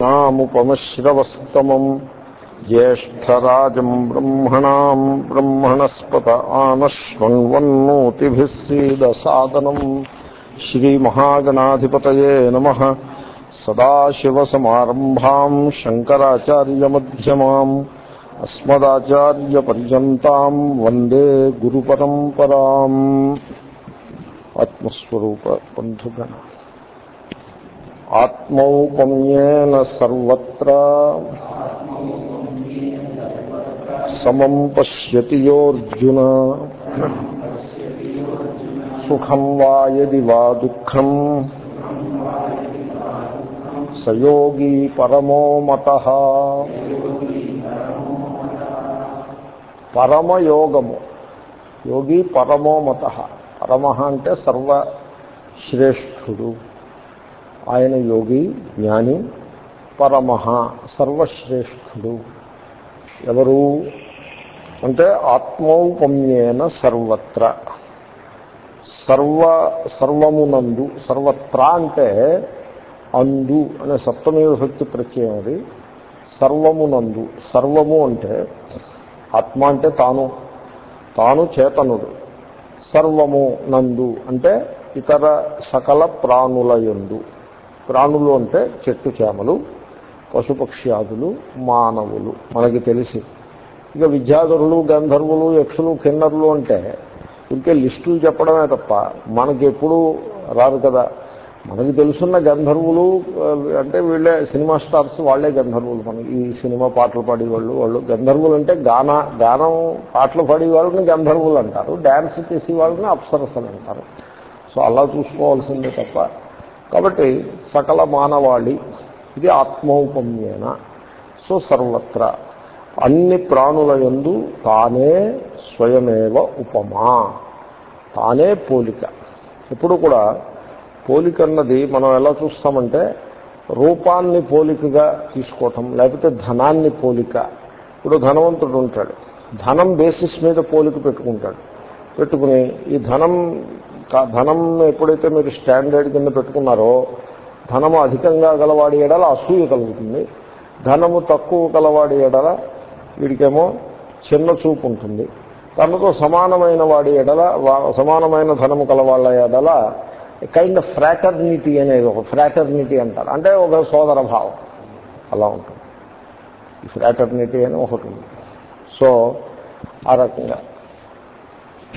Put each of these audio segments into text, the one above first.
నాముపమశ్రవస్తమం జ్యేష్టరాజం బ్రహ్మణాం బ్రహ్మణస్పత ఆనశ్వన్వన్నోతిభిः సీదసాదనం శ్రీమహాగణాధిపతయే నమ సదాశివసమారంభాం శంకరాచార్యమ్యమాం అస్మదాచార్యపర్యంతం వందే గురుపరంపరాం ఆత్మస్వరూప బంధుగణ ఆత్మౌపమ్యేన సర్వత్ర సమం పశ్యతి యోర్జున సుఖం వా యది వా దుఃఖం సయోగీ పరమో మత పరమయోగము యోగి పరమో మత పరమ అంటే సర్వశ్రేష్ఠుడు ఆయన యోగి జ్ఞాని పరమః సర్వశ్రేష్ఠుడు. ఎవరు? అంటే ఆత్మౌపమ్యేన సర్వత్ర. సర్వ సర్వమునందు సర్వత్ర అంటే అందు అనే సప్తమీ విభక్తి ప్రత్యయం అది. సర్వమునందు సర్వము అంటే ఆత్మ అంటే తాను. తాను చేతనుడు. సర్వము నందు అంటే ఇతర సకల ప్రాణుల యందు. ప్రాణులు అంటే చెట్టు చేమలు పశుపక్ష్యాదులు మానవులు. మనకి తెలిసి. ఇక విద్యాధరులు గంధర్వులు యక్షులు కిన్నరులు అంటే ఇంకే లిస్టులు చెప్పడమే తప్ప మనకి ఎప్పుడూ రారు కదా. మనకి తెలుసున్న గంధర్వులు అంటే వీళ్ళే సినిమా స్టార్స్ వాళ్ళే గంధర్వులు. మనకి ఈ సినిమా పాటలు పాడేవాళ్ళు వాళ్ళు గంధర్వులు అంటే గాన గానం పాటలు పాడే వాళ్ళని గంధర్వులు అంటారు. డ్యాన్స్ చేసే వాళ్ళని అప్సరస్ అని అంటారు. సో అలా చూసుకోవాల్సిందే తప్ప కాబట్టి సకల మానవాళి ఇది ఆత్మౌపమ్యేన. సో సర్వత్ర అన్ని ప్రాణుల యందు తానే స్వయమేవ ఉపమా. తానే పోలిక. ఎప్పుడు కూడా పోలిక అన్నది మనం ఎలా చూస్తామంటే రూపాన్ని పోలికగా తీసుకోవటం లేకపోతే ధనాన్ని పోలిక. ఇప్పుడు ధనవంతుడు ఉంటాడు. ధనం బేసిస్ మీద పోలిక పెట్టుకుంటాడు. పెట్టుకుని ఈ ధనం ధనం ఎప్పుడైతే మీరు స్టాండర్డ్ కింద పెట్టుకున్నారో ధనము అధికంగా గలవాడి ఎడల అసూయ కలుగుతుంది. ధనము తక్కువ గలవాడి ఎడల వీడికేమో చిన్న చూపు ఉంటుంది. తనతో సమానమైన వాడి ఎడల సమానమైన ధనము కలవాళ్ళ ఎడల కైండ్ ఆఫ్ ఫ్రాటర్నిటీ అనేది ఒక ఫ్రాటర్నిటీ అంటారు. అంటే ఒక సోదర భావం. అలా ఉంటుంది. ఈ ఫ్రాటర్నిటీ అని ఒకటి ఉంది. సో ఆ రకంగా.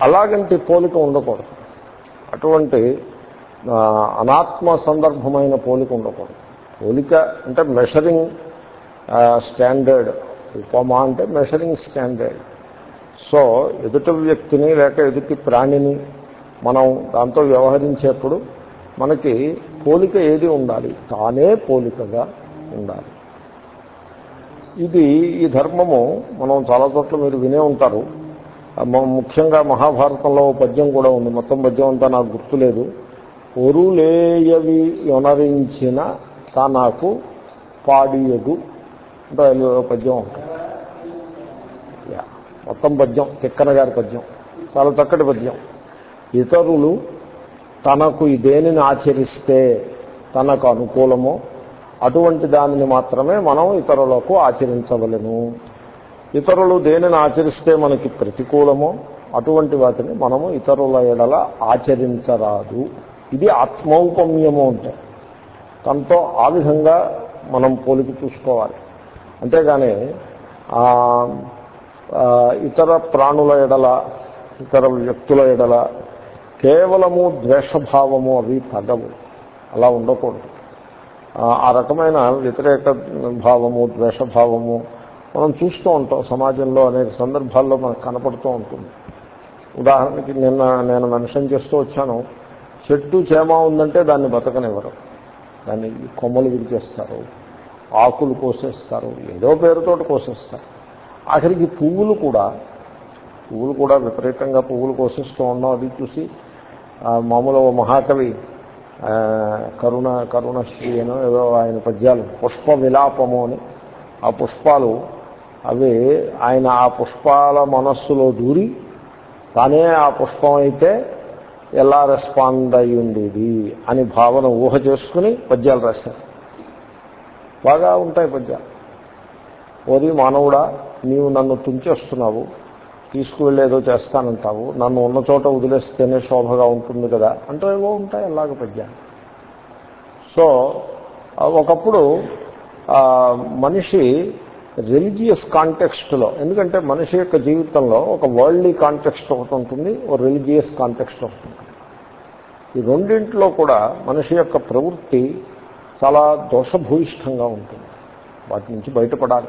అలాగంటి పోలిక ఉండకూడదు. అటువంటి అనాత్మ సందర్భమైన పోలిక ఉండకూడదు. పోలిక అంటే మెషరింగ్ స్టాండర్డ్ ఉపమా అంటే మెషరింగ్ స్టాండర్డ్ సో ఎదుటి వ్యక్తిని లేక ఎదుటి ప్రాణిని మనం దాంతో వ్యవహరించేప్పుడు మనకి పోలిక ఏది ఉండాలి? తానే పోలికగా ఉండాలి. ఇది ఈ ధర్మము మనం చాలా చోట్ల మీరు వినే ఉంటారు. ముఖ్యంగా మహాభారతంలో పద్యం కూడా ఉంది. మొత్తం పద్యం అంతా నాకు గుర్తులేదు. ఒరులేయవి యొనరించిన నాకు పాడియదు అంటే పద్యం ఉంటుంది. మొత్తం పద్యం తిక్కన గారి పద్యం. చాలా చక్కటి పద్యం. ఇతరులు తనకు దేనిని ఆచరిస్తే తనకు అనుకూలమో అటువంటి దానిని మాత్రమే మనం ఇతరులకు ఆచరించవలను. ఇతరులు దేనిని ఆచరిస్తే మనకి ప్రతికూలమో అటువంటి వాటిని మనము ఇతరుల ఎడల ఆచరించరాదు. ఇది ఆత్మౌపమ్యము అంటే. తనతో ఆ విధంగా మనం పోలిక చూసుకోవాలి. అంతేగాని ఇతర ప్రాణుల ఎడల ఇతర వ్యక్తుల ఎడల కేవలము ద్వేషభావము అవి తగవు. అలా ఉండకూడదు. ఆ రకమైన వ్యతిరేక భావము ద్వేషభావము మనం చూస్తూ ఉంటాం సమాజంలో అనేక సందర్భాల్లో మనకు కనపడుతూ ఉంటుంది. ఉదాహరణకి నిన్న నేను మెన్షన్ చేస్తూ వచ్చాను చెట్టు చేమ ఉందంటే దాన్ని బతకనివ్వరు. దాన్ని కొమ్మలు విరిచేస్తారు ఆకులు కోసేస్తారు ఏదో పేరుతో కోసేస్తారు. ఆఖరికి పువ్వులు కూడా పువ్వులు కూడా విపరీతంగా పువ్వులు కోసేస్తూ ఉన్నాం. అది చూసి మామూలు మహాకవి కరుణ కరుణశ్రీ అనో ఏదో ఆయన పద్యాలు పుష్ప విలాపము అని. ఆ పుష్పాలు అవి ఆయన ఆ పుష్పాల మనస్సులో దూరి తానే ఆ పుష్పం అయితే ఎలా రెస్పాండ్ అయి ఉండేది అని భావన ఊహ చేసుకుని పద్యాలు రాశారు. బాగా ఉంటాయి పద్యాలు. ఓది మానవుడా నీవు నన్ను తుంచేస్తున్నావు తీసుకువెళ్ళేదో చేస్తానంటావు నన్ను ఉన్న చోట వదిలేస్తేనే శోభగా ఉంటుంది కదా అంటే ఏవో ఉంటాయి అలాగ పద్యాలు. సో ఒకప్పుడు మనిషి రిలీజియస్ కాంటెక్స్ట్లో ఎందుకంటే మనిషి యొక్క జీవితంలో ఒక వరల్డ్లీ కాంటెక్స్ట్ ఒకటి ఉంటుంది ఒక రిలీజియస్ కాంటెక్స్ట్ ఒకటి ఉంటుంది. ఈ రెండింటిలో కూడా మనిషి యొక్క ప్రవృత్తి చాలా దోషభూయిష్టంగా ఉంటుంది. వాటి నుంచి బయటపడాలి.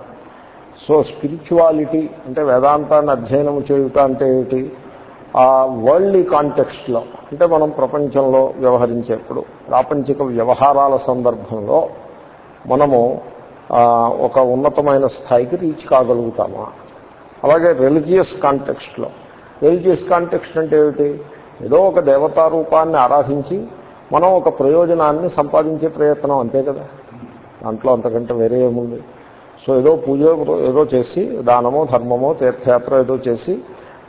సో స్పిరిచువాలిటీ అంటే వేదాంతాన్ని అధ్యయనం చేయుట అంటే ఏమిటి? ఆ వరల్డ్లీ కాంటెక్స్ట్లో అంటే మనం ప్రపంచంలో వ్యవహరించేప్పుడు ప్రాపంచిక వ్యవహారాల సందర్భంలో మనము ఒక ఉన్నతమైన స్థాయికి రీచ్ కాగలుగుతామా? అలాగే రిలీజియస్ కాంటెక్స్ట్లో. రిలీజియస్ కాంటెక్స్ట్ అంటే ఏమిటి? ఏదో ఒక దేవతా రూపాన్ని ఆరాధించి మనం ఒక ప్రయోజనాన్ని సంపాదించే ప్రయత్నం అంతే కదా? దాంట్లో అంతకంటే వేరే ఏముంది? సో ఏదో పూజ ఏదో చేసి దానమో ధర్మమో తీర్థయాత్ర ఏదో చేసి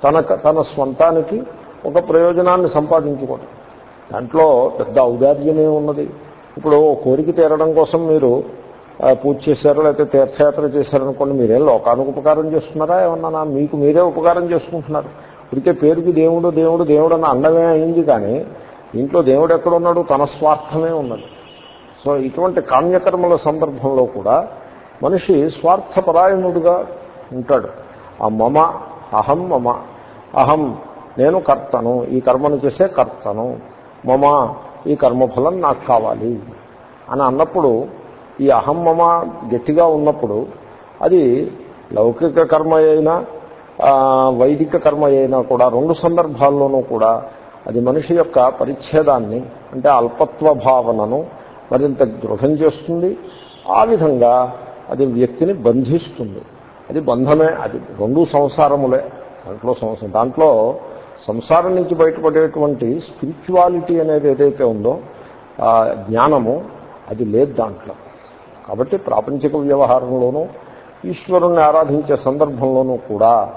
తన తన స్వంతానికి ఒక ప్రయోజనాన్ని సంపాదించుకోవడం దాంట్లో పెద్ద ఔదార్యమే ఉన్నది. ఇప్పుడు కోరిక తీరడం కోసం మీరు పూజ చేశారు లేకపోతే తీర్థయాత్ర చేశారనుకోండి మీరేం లోకానికి ఉపకారం చేస్తున్నారా ఏమన్నా మీకు మీరే ఉపకారం చేసుకుంటున్నారు. ఇదికే పేరుకి దేవుడు దేవుడు దేవుడు అన్న అండమే అయింది కానీ ఇంట్లో దేవుడు ఎక్కడున్నాడు తన స్వార్థమే ఉన్నది. సో ఇటువంటి కామ్యకర్మల సందర్భంలో కూడా మనిషి స్వార్థపరాయణుడుగా ఉంటాడు. ఆ మమ అహం మమ. అహం నేను కర్తను ఈ కర్మను చేసే కర్తను. మమ ఈ కర్మఫలం నాకు కావాలి. అని అన్నప్పుడు ఈ అహం మమ గట్టిగా ఉన్నప్పుడు అది లౌకిక కర్మ అయినా వైదిక కర్మ అయినా కూడా రెండు సందర్భాల్లోనూ కూడా అది మనిషి యొక్క పరిచ్ఛేదాన్ని అంటే అల్పత్వ భావనను మరింత దృఢం చేస్తుంది. ఆ విధంగా అది వ్యక్తిని బంధిస్తుంది. అది బంధమే అది రెండు సంసారములే. దాంట్లో సంసారం దాంట్లో సంసారం నుంచి బయటపడేటువంటి స్పిరిచువాలిటీ అనేది ఏదైతే ఉందో జ్ఞానము అది లేదు దాంట్లో. కాబట్టి ప్రాపంచిక వ్యవహారంలోనూ ఈశ్వరుణ్ణి ఆరాధించే సందర్భంలోనూ కూడా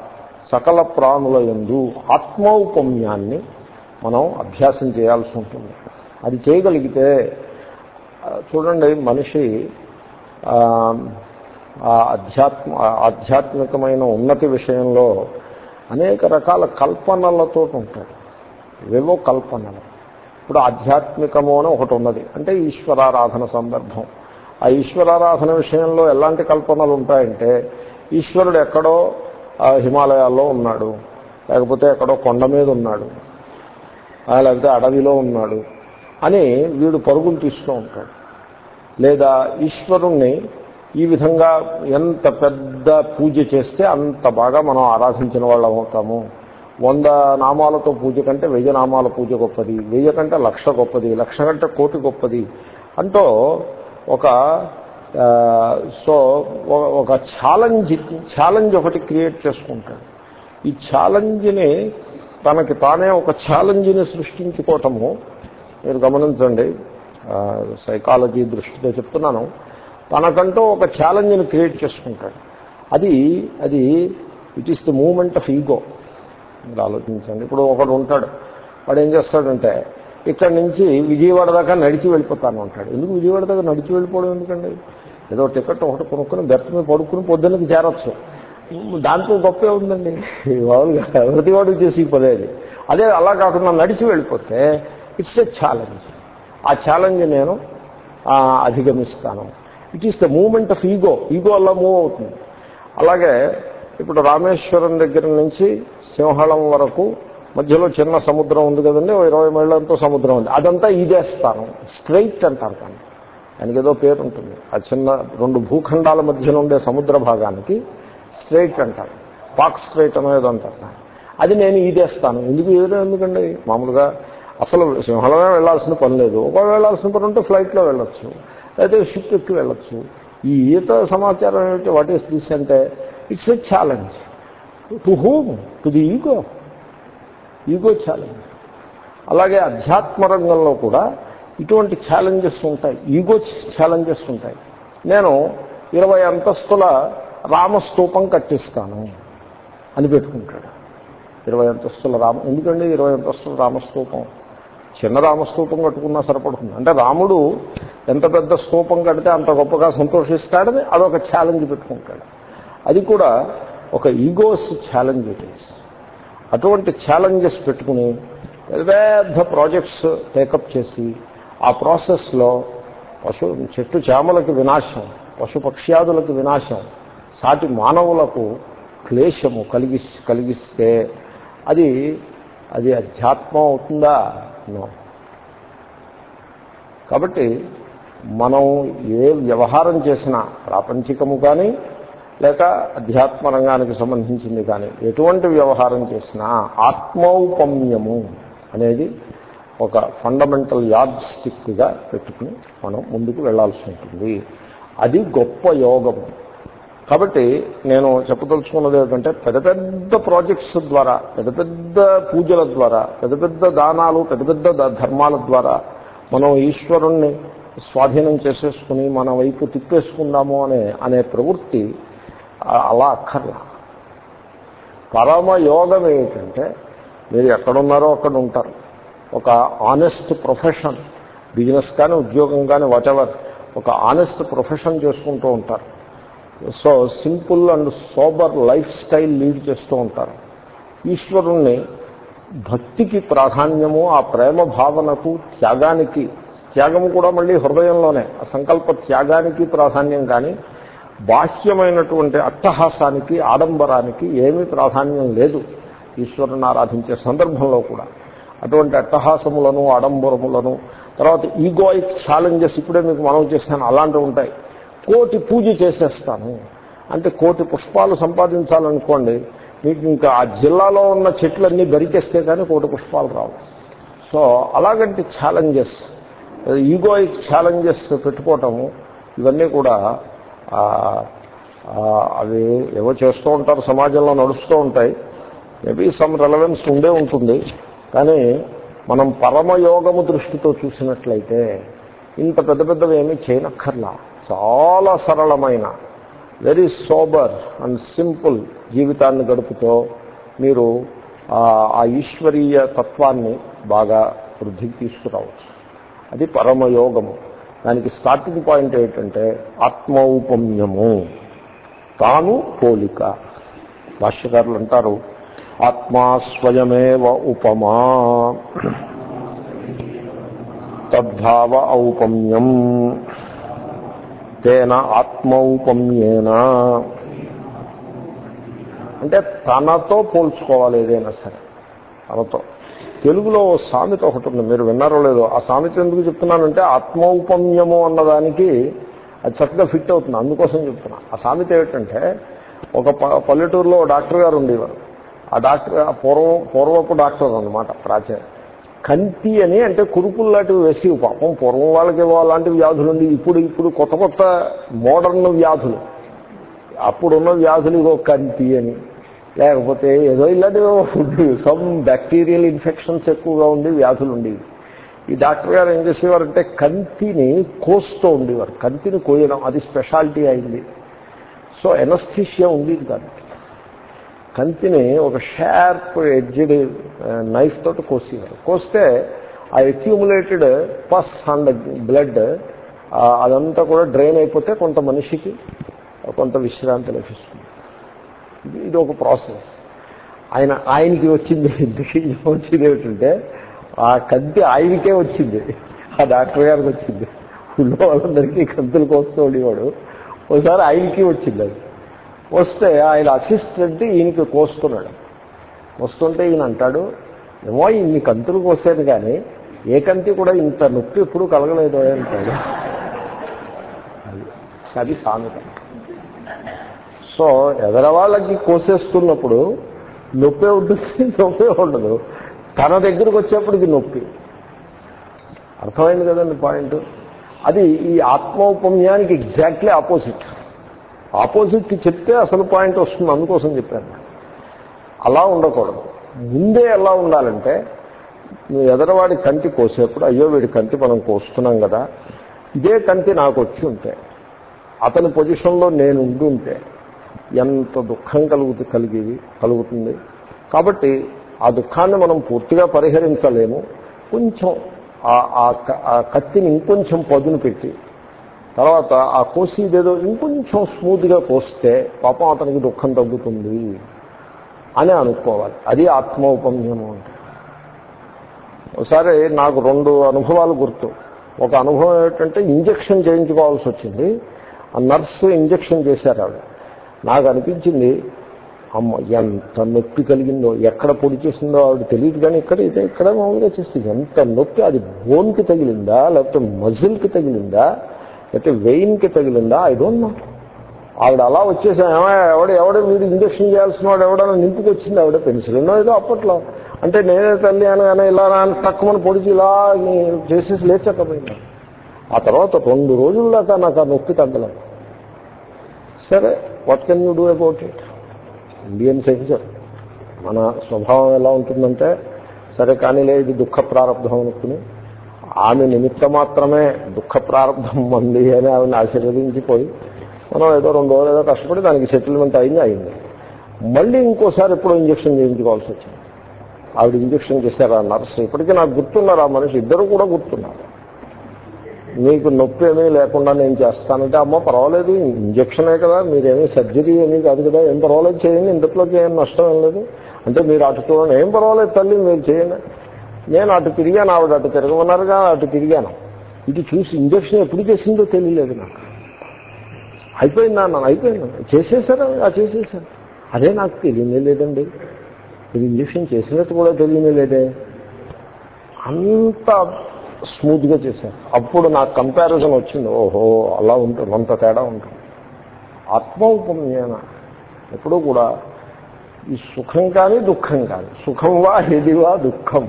సకల ప్రాణుల ఎందు ఆత్మౌపమ్యాన్ని మనం అభ్యాసం చేయాల్సి ఉంటుంది. అది చేయగలిగితే చూడండి మనిషి అధ్యాత్మ ఆధ్యాత్మికమైన ఉన్నతి విషయంలో అనేక రకాల కల్పనలతో ఉంటాడు. ఏవో కల్పనలు. ఇప్పుడు ఆధ్యాత్మికము అని ఒకటి ఉన్నది. అంటే ఈశ్వరారాధన సందర్భం. ఆ ఈశ్వరారాధన విషయంలో ఎలాంటి కల్పనలు ఉంటాయంటే ఈశ్వరుడు ఎక్కడో హిమాలయాల్లో ఉన్నాడు. లేకపోతే ఎక్కడో కొండ మీద ఉన్నాడు. లేకపోతే అడవిలో ఉన్నాడు అని వీడు పరుగులు తీస్తూ ఉంటాడు. లేదా ఈశ్వరుణ్ణి ఈ విధంగా ఎంత పెద్ద పూజ చేస్తే అంత బాగా మనం ఆరాధించిన వాళ్ళం అవుతాము. వంద నామాలతో పూజ కంటే వెయ్యి నామాల పూజ గొప్పది. వెయ్యి కంటే లక్ష గొప్పది. లక్ష కంటే కోటి గొప్పది. అంటూ ఒక సో ఒక ఛాలెంజ్ ఛాలెంజ్ ఒకటి క్రియేట్ చేసుకుంటాడు. ఈ ఛాలెంజ్ని తనకి తానే ఒక ఛాలెంజ్ని సృష్టించుకోవటము. మీరు గమనించండి సైకాలజీ దృష్టితో చెప్తున్నాను. తనకంటూ ఒక ఛాలెంజ్ని క్రియేట్ చేసుకుంటాడు. అది అది it is the moment of ego మీరు ఆలోచించండి. ఇప్పుడు ఒకడు ఉంటాడు. వాడు ఏం చేస్తాడంటే ఇక్కడ నుంచి విజయవాడ దాకా నడిచి వెళ్ళిపోతాను అంటాడు. ఎందుకు విజయవాడ దాకా నడిచి వెళ్ళిపోవడం ఎందుకండి? ఏదో టికెట్ ఒకటి కొనుక్కొని బెర్త్ మీద పడుకుని పొద్దున్నకి చేరొచ్చు. దాంతో గొప్పే ఉందండి. మామూలుగా చేసి పదే అది అదే అలా కాకుండా నడిచి వెళ్ళిపోతే ఇట్స్ ఎ ఛాలెంజ్. ఆ ఛాలెంజ్ నేను అధిగమిస్తాను. It is the moment of ego ego అలా మూవ్ అవుతుంది. అలాగే ఇప్పుడు రామేశ్వరం దగ్గర నుంచి సింహళం వరకు మధ్యలో చిన్న సముద్రం ఉంది కదండి ఓ ఇరవై మైళ్ళంతో సముద్రం ఉంది. అదంతా ఇదేస్తాను స్ట్రైట్ అంటారు కానీ దానికి ఏదో పేరు ఉంటుంది. ఆ చిన్న రెండు భూఖండాల మధ్యలో ఉండే సముద్ర భాగానికి స్ట్రైట్ అంటారు. పాక్ స్ట్రైట్ అనేది అంటారు అది నేను ఈదేస్తాను ఎందుకు ఈదడం ఎందుకండి? మామూలుగా అసలు సింహళమే వెళ్ళాల్సిన పని లేదు. ఒకవేళ వెళ్ళాల్సిన పని ఉంటే ఫ్లైట్లో వెళ్ళొచ్చు. అయితే షిప్ ఎక్కి వెళ్ళొచ్చు. ఈ ఈత సమాచారం ఏమిటి? వాట్ ఈస్ దిస్ అంటే it's a challenge. To whom? To the ego? Ego challenge అలాగే అధ్యాత్మ రంగంలో కూడా ఇటువంటి ఛాలెంజెస్ ఉంటాయి. ఈగో ఛాలెంజెస్ ఉంటాయి. నేను ఇరవై అంతస్తుల రామస్తూపం కట్టిస్తాను అని పెట్టుకుంటాడు. ఇరవై అంతస్తుల రామ ఎందుకండి ఇరవై అంతస్తుల రామస్తూపం? చిన్న రామస్తూపం కట్టుకున్నా సరిపడుతుంది. అంటే రాముడు ఎంత పెద్ద స్తూపం కడితే అంత గొప్పగా సంతోషిస్తాడని అదొక ఛాలెంజ్ పెట్టుకుంటాడు. అది కూడా ఒక ఈగోస్ ఛాలెంజ్ ఇట్ ఈస్ అటువంటి ఛాలెంజెస్ పెట్టుకుని పెద్ద ప్రాజెక్ట్స్ టేకప్ చేసి ఆ ప్రాసెస్లో పశు చెట్టు చేమలకు వినాశం పశుపక్ష్యాదులకు వినాశం సాటి మానవులకు క్లేశము కలిగి కలిగిస్తే అది అది అధ్యాత్మం అవుతుందా? నో కాబట్టి మనం ఏ వ్యవహారం చేసినా ప్రాపంచికము కానీ లేక అధ్యాత్మ రంగానికి సంబంధించింది కానీ ఎటువంటి వ్యవహారం చేసినా ఆత్మౌపమ్యము అనేది ఒక ఫండమెంటల్ యాడ్ స్టిక్గా పెట్టుకుని మనం ముందుకు వెళ్ళాల్సి ఉంటుంది. అది గొప్ప యోగం. కాబట్టి నేను చెప్పదలుచుకున్నది ఏంటంటే పెద్ద పెద్ద ప్రాజెక్ట్స్ ద్వారా పెద్ద పెద్ద పూజల ద్వారా పెద్ద పెద్ద దానాలు పెద్ద పెద్ద ధర్మాల ద్వారా మనం ఈశ్వరుణ్ణి స్వాధీనం చేసేసుకుని మన వైపు తిప్పేసుకుందాము అనే అనే ప్రవృత్తి అలా అక్కర్లా. పరమయోగం ఏమిటంటే మీరు ఎక్కడున్నారో అక్కడ ఉంటారు. ఒక ఆనెస్ట్ ప్రొఫెషన్ బిజినెస్ కానీ ఉద్యోగం కానీ వాటెవర్ ఒక ఆనెస్ట్ ప్రొఫెషన్ చేసుకుంటూ ఉంటారు. So simple and sober lifestyle lead చేస్తూ ఉంటారు. ఈశ్వరుణ్ణి భక్తికి ప్రాధాన్యము ఆ ప్రేమ భావనకు త్యాగానికి త్యాగము కూడా మళ్ళీ హృదయంలోనే ఆ సంకల్ప త్యాగానికి ప్రాధాన్యం కానీ బాహ్యమైనటువంటి అట్టహాసానికి ఆడంబరానికి ఏమీ ప్రాధాన్యం లేదు. ఈశ్వరుని ఆరాధించే సందర్భంలో కూడా. అటువంటి అట్టహాసములను ఆడంబరములను తర్వాత ఈగోయిక్ ఛాలెంజెస్ ఇప్పుడే మీకు మనం చేస్తాను అలాంటివి ఉంటాయి. కోటి పూజ చేసేస్తాను. అంటే కోటి పుష్పాలు సంపాదించాలనుకోండి మీకు ఇంకా ఆ జిల్లాలో ఉన్న చెట్లన్నీ బరికేస్తే కానీ కోటి పుష్పాలు రావు. సో అలాగంటి ఛాలెంజెస్ ఈగోయిక్ ఛాలెంజెస్ పెట్టుకోవటము ఇవన్నీ కూడా అవి ఏవో చేస్తూ ఉంటారు సమాజంలో నడుస్తూ ఉంటాయి. మేబీ సమ్ రెలవెన్స్ ఉండే ఉంటుంది. కానీ మనం పరమయోగము దృష్టితో చూసినట్లయితే ఇంత పెద్ద పెద్దవి ఏమీ చేయనక్కర్లా. చాలా సరళమైన వెరీ సోబర్ అండ్ సింపుల్ జీవితాన్ని గడుపుతో మీరు ఆ ఈశ్వరీయ తత్వాన్ని బాగా వృద్ధికి తీసుకురావచ్చు. అది పరమయోగము. దానికి స్టార్టింగ్ పాయింట్ ఏంటంటే ఆత్మౌపమ్యము. తాను పోలిక. భాష్యకారులు అంటారు ఆత్మా స్వయమేవ ఉపమా. తద్భావ ఔపమ్యం. తేన ఆత్మౌపమ్యేన. అంటే తనతో పోల్చుకోవాలి ఏదైనా సరే. తనతో. తెలుగులో సామెత ఒకటి ఉంది. మీరు విన్నారో లేదో. ఆ సామెత ఎందుకు చెప్తున్నానంటే ఆత్మౌపమ్యము అన్నదానికి అది చక్కగా ఫిట్ అవుతుంది. అందుకోసం చెప్తున్నా. ఆ సామెత ఏమిటంటే ఒక పల్లెటూరులో డాక్టర్ గారు ఉండేవారు. ఆ డాక్టర్ పూర్వం పూర్వపు డాక్టర్ అనమాట ప్రాచీన కంటి అని అంటే కురుపులు లాంటివి వేసి పాపం. పూర్వం వాళ్ళకి అలాంటి వ్యాధులు ఉండి ఇప్పుడు ఇప్పుడు కొత్త కొత్త మోడర్న్ వ్యాధులు. అప్పుడున్న వ్యాధులు ఇగో కంటి అని. లేకపోతే ఏదో ఇలాంటివో ఫుడ్ సమ్ బ్యాక్టీరియల్ ఇన్ఫెక్షన్స్ ఎక్కువగా ఉండి వ్యాధులు ఉండేవి. ఈ డాక్టర్ గారు ఏం చేసేవారంటే కంతిని కోస్తూ ఉండేవారు. కంతిని కోయడం అది స్పెషాలిటీ అయింది. సో ఎనస్థిషియా ఉండేది కాదు కంతిని ఒక షార్ప్ ఎడ్జ్డ్ నైఫ్ తోటి కోసేవారు. కోస్తే ఆ అక్యూములేటెడ్ పస్ అండ్ బ్లడ్ అదంతా కూడా డ్రైన్ అయిపోతే కొంత మనిషికి కొంత విశ్రాంతి లభిస్తుంది. ఇది ఒక ప్రాసెస్. ఆయన ఆయనకి వచ్చింది. ఎందుకు వచ్చింది ఏమిటంటే ఆ కంతి ఆయనకే వచ్చింది. ఆ డాక్టర్ గారికి వచ్చింది. ఊళ్ళో వాళ్ళందరికీ కంతులు కోస్తూ ఉండేవాడు. ఒకసారి ఆయనకి వచ్చింది అది. వస్తే ఆయన అసిస్టెంట్ ఈయనకి కోస్తున్నాడు. వస్తుంటే ఈయన అంటాడు ఏమో ఇన్ని కంతులు కోసాను కానీ ఏ కంతి కూడా ఇంత నొప్పి ఎప్పుడు కలగలేదు అంటాడు. అది సామెత. సో ఎదరవాళ్ళకి కోసేస్తున్నప్పుడు నొప్పే ఉంటుంది నొప్పే ఉండదు. తన దగ్గరకు వచ్చేప్పటికి నొప్పి. అర్థమైంది కదండి పాయింట్? అది ఈ ఆత్మౌపమ్యానికి ఎగ్జాక్ట్లీ ఆపోజిట్. ఆపోజిట్ చెప్తే అసలు పాయింట్ వస్తుంది అందుకోసం చెప్పాను. అలా ఉండకూడదు. ముందే ఎలా ఉండాలంటే నువ్వు ఎదరవాడి కంటి కోసేప్పుడు అయ్యో వీడి కంటి మనం కోస్తున్నాం కదా ఇదే కంటి నాకు వచ్చి ఉంటే అతని పొజిషన్లో నేను ఉండుంటే ఎంత దుఃఖం కలుగుతు కలిగేది కలుగుతుంది. కాబట్టి ఆ దుఃఖాన్ని మనం పూర్తిగా పరిహరించలేము. కొంచెం ఆ- ఆ ఆ కత్తిని ఇంకొంచెం పదును పెట్టి తర్వాత ఆ కోసేదేదో ఇంకొంచెం స్మూత్గా కోస్తే పాపం అతనికి దుఃఖం తగ్గుతుంది అని అనుకోవాలి. అది ఆత్మౌపమ్యము అంటే. ఒకసారి నాకు రెండు అనుభవాలు గుర్తు. ఒక అనుభవం ఏంటంటే ఇంజక్షన్ చేయించుకోవాల్సి వచ్చింది. ఆ నర్సు ఇంజక్షన్ చేశారు ఆవిడ. నాకు అనిపించింది అమ్మ ఎంత నొప్పి కలిగిందో ఎక్కడ పొడి చేసిందో ఆవిడ తెలియదు కానీ ఇక్కడ ఇదే ఇక్కడ మామూలుగా చేస్తుంది. ఎంత నొప్పి అది బోన్కి తగిలిందా లేకపోతే మజిల్కి తగిలిందా లేకపోతే వెయిన్కి తగిలిందా ఐ డోంట్ నో ఆవిడ అలా వచ్చేసా. ఎవడ ఎవడ మీరు ఇంజక్షన్ చేయాల్సిన వాడు ఎవడన్నా నింపుకు వచ్చింది ఆవిడ? పెన్సిల్ ఏదో అప్పట్లో. అంటే నేనే తల్లి అనగానే ఇలా రాని తక్కువని పొడిచి ఇలా చేసేసి లేచకపోయింది ఆ తర్వాత రెండు రోజుల దాకా నాకు ఆ నొప్పి తగ్గలేదు. సరే what can you do about it Indian censor మన స్వభావం ఎలా ఉంటుందంటే సరే కానీ లేదు దుఃఖ ప్రారంభం అనుకుని ఆమె నిమిత్త మాత్రమే దుఃఖ ప్రారంభం మంది అని ఆమెను ఆశీర్వదించిపోయి మనం ఏదో రెండు రోజులు ఏదో కష్టపడి దానికి సెటిల్మెంట్ అయింది అయింది. మళ్ళీ ఇంకోసారి ఎప్పుడో ఇంజక్షన్ చేయించుకోవాల్సి వచ్చింది. ఆవిడ ఇంజక్షన్ చేశారు? ఆ నర్సు ఇప్పటికీ నాకు గుర్తున్నారు ఆ మనిషి ఇద్దరు కూడా గుర్తున్నారు. మీకు నొప్పి ఏమీ లేకుండా నేను చేస్తానంటే అమ్మ పర్వాలేదు ఇంజక్షనే కదా మీరేమీ సర్జరీ ఏమీ కాదు కదా ఏం పర్వాలేదు చేయండి ఇంతట్లోకి ఏం నష్టం ఏం లేదు. అంటే మీరు అటు చూడండి ఏం పర్వాలేదు తల్లి మీరు చేయండి. నేను అటు తిరిగాను ఆవిడ అటు తిరగమన్నారుగా అటు తిరిగాను. ఇది చూసి ఇంజక్షన్ ఎప్పుడు చేసిందో తెలియలేదు నాకు. అయిపోయింది అన్నాను అయిపోయింది. చేసేసారా? ఆ చేసేసాను అదే నాకు తెలియనే లేదండి. ఇది ఇంజక్షన్ చేసినట్టు కూడా తెలియనే లేదే. అంత స్మూత్గా చేశాను అప్పుడు నాకు కంపారిజన్ వచ్చింది. ఓహో అలా ఉంటుంది అంత తేడా ఉంటుంది. ఆత్మౌపమ్యాన ఎప్పుడూ కూడా ఈ సుఖం కానీ దుఃఖం కానీ సుఖం వా హెదివా దుఃఖం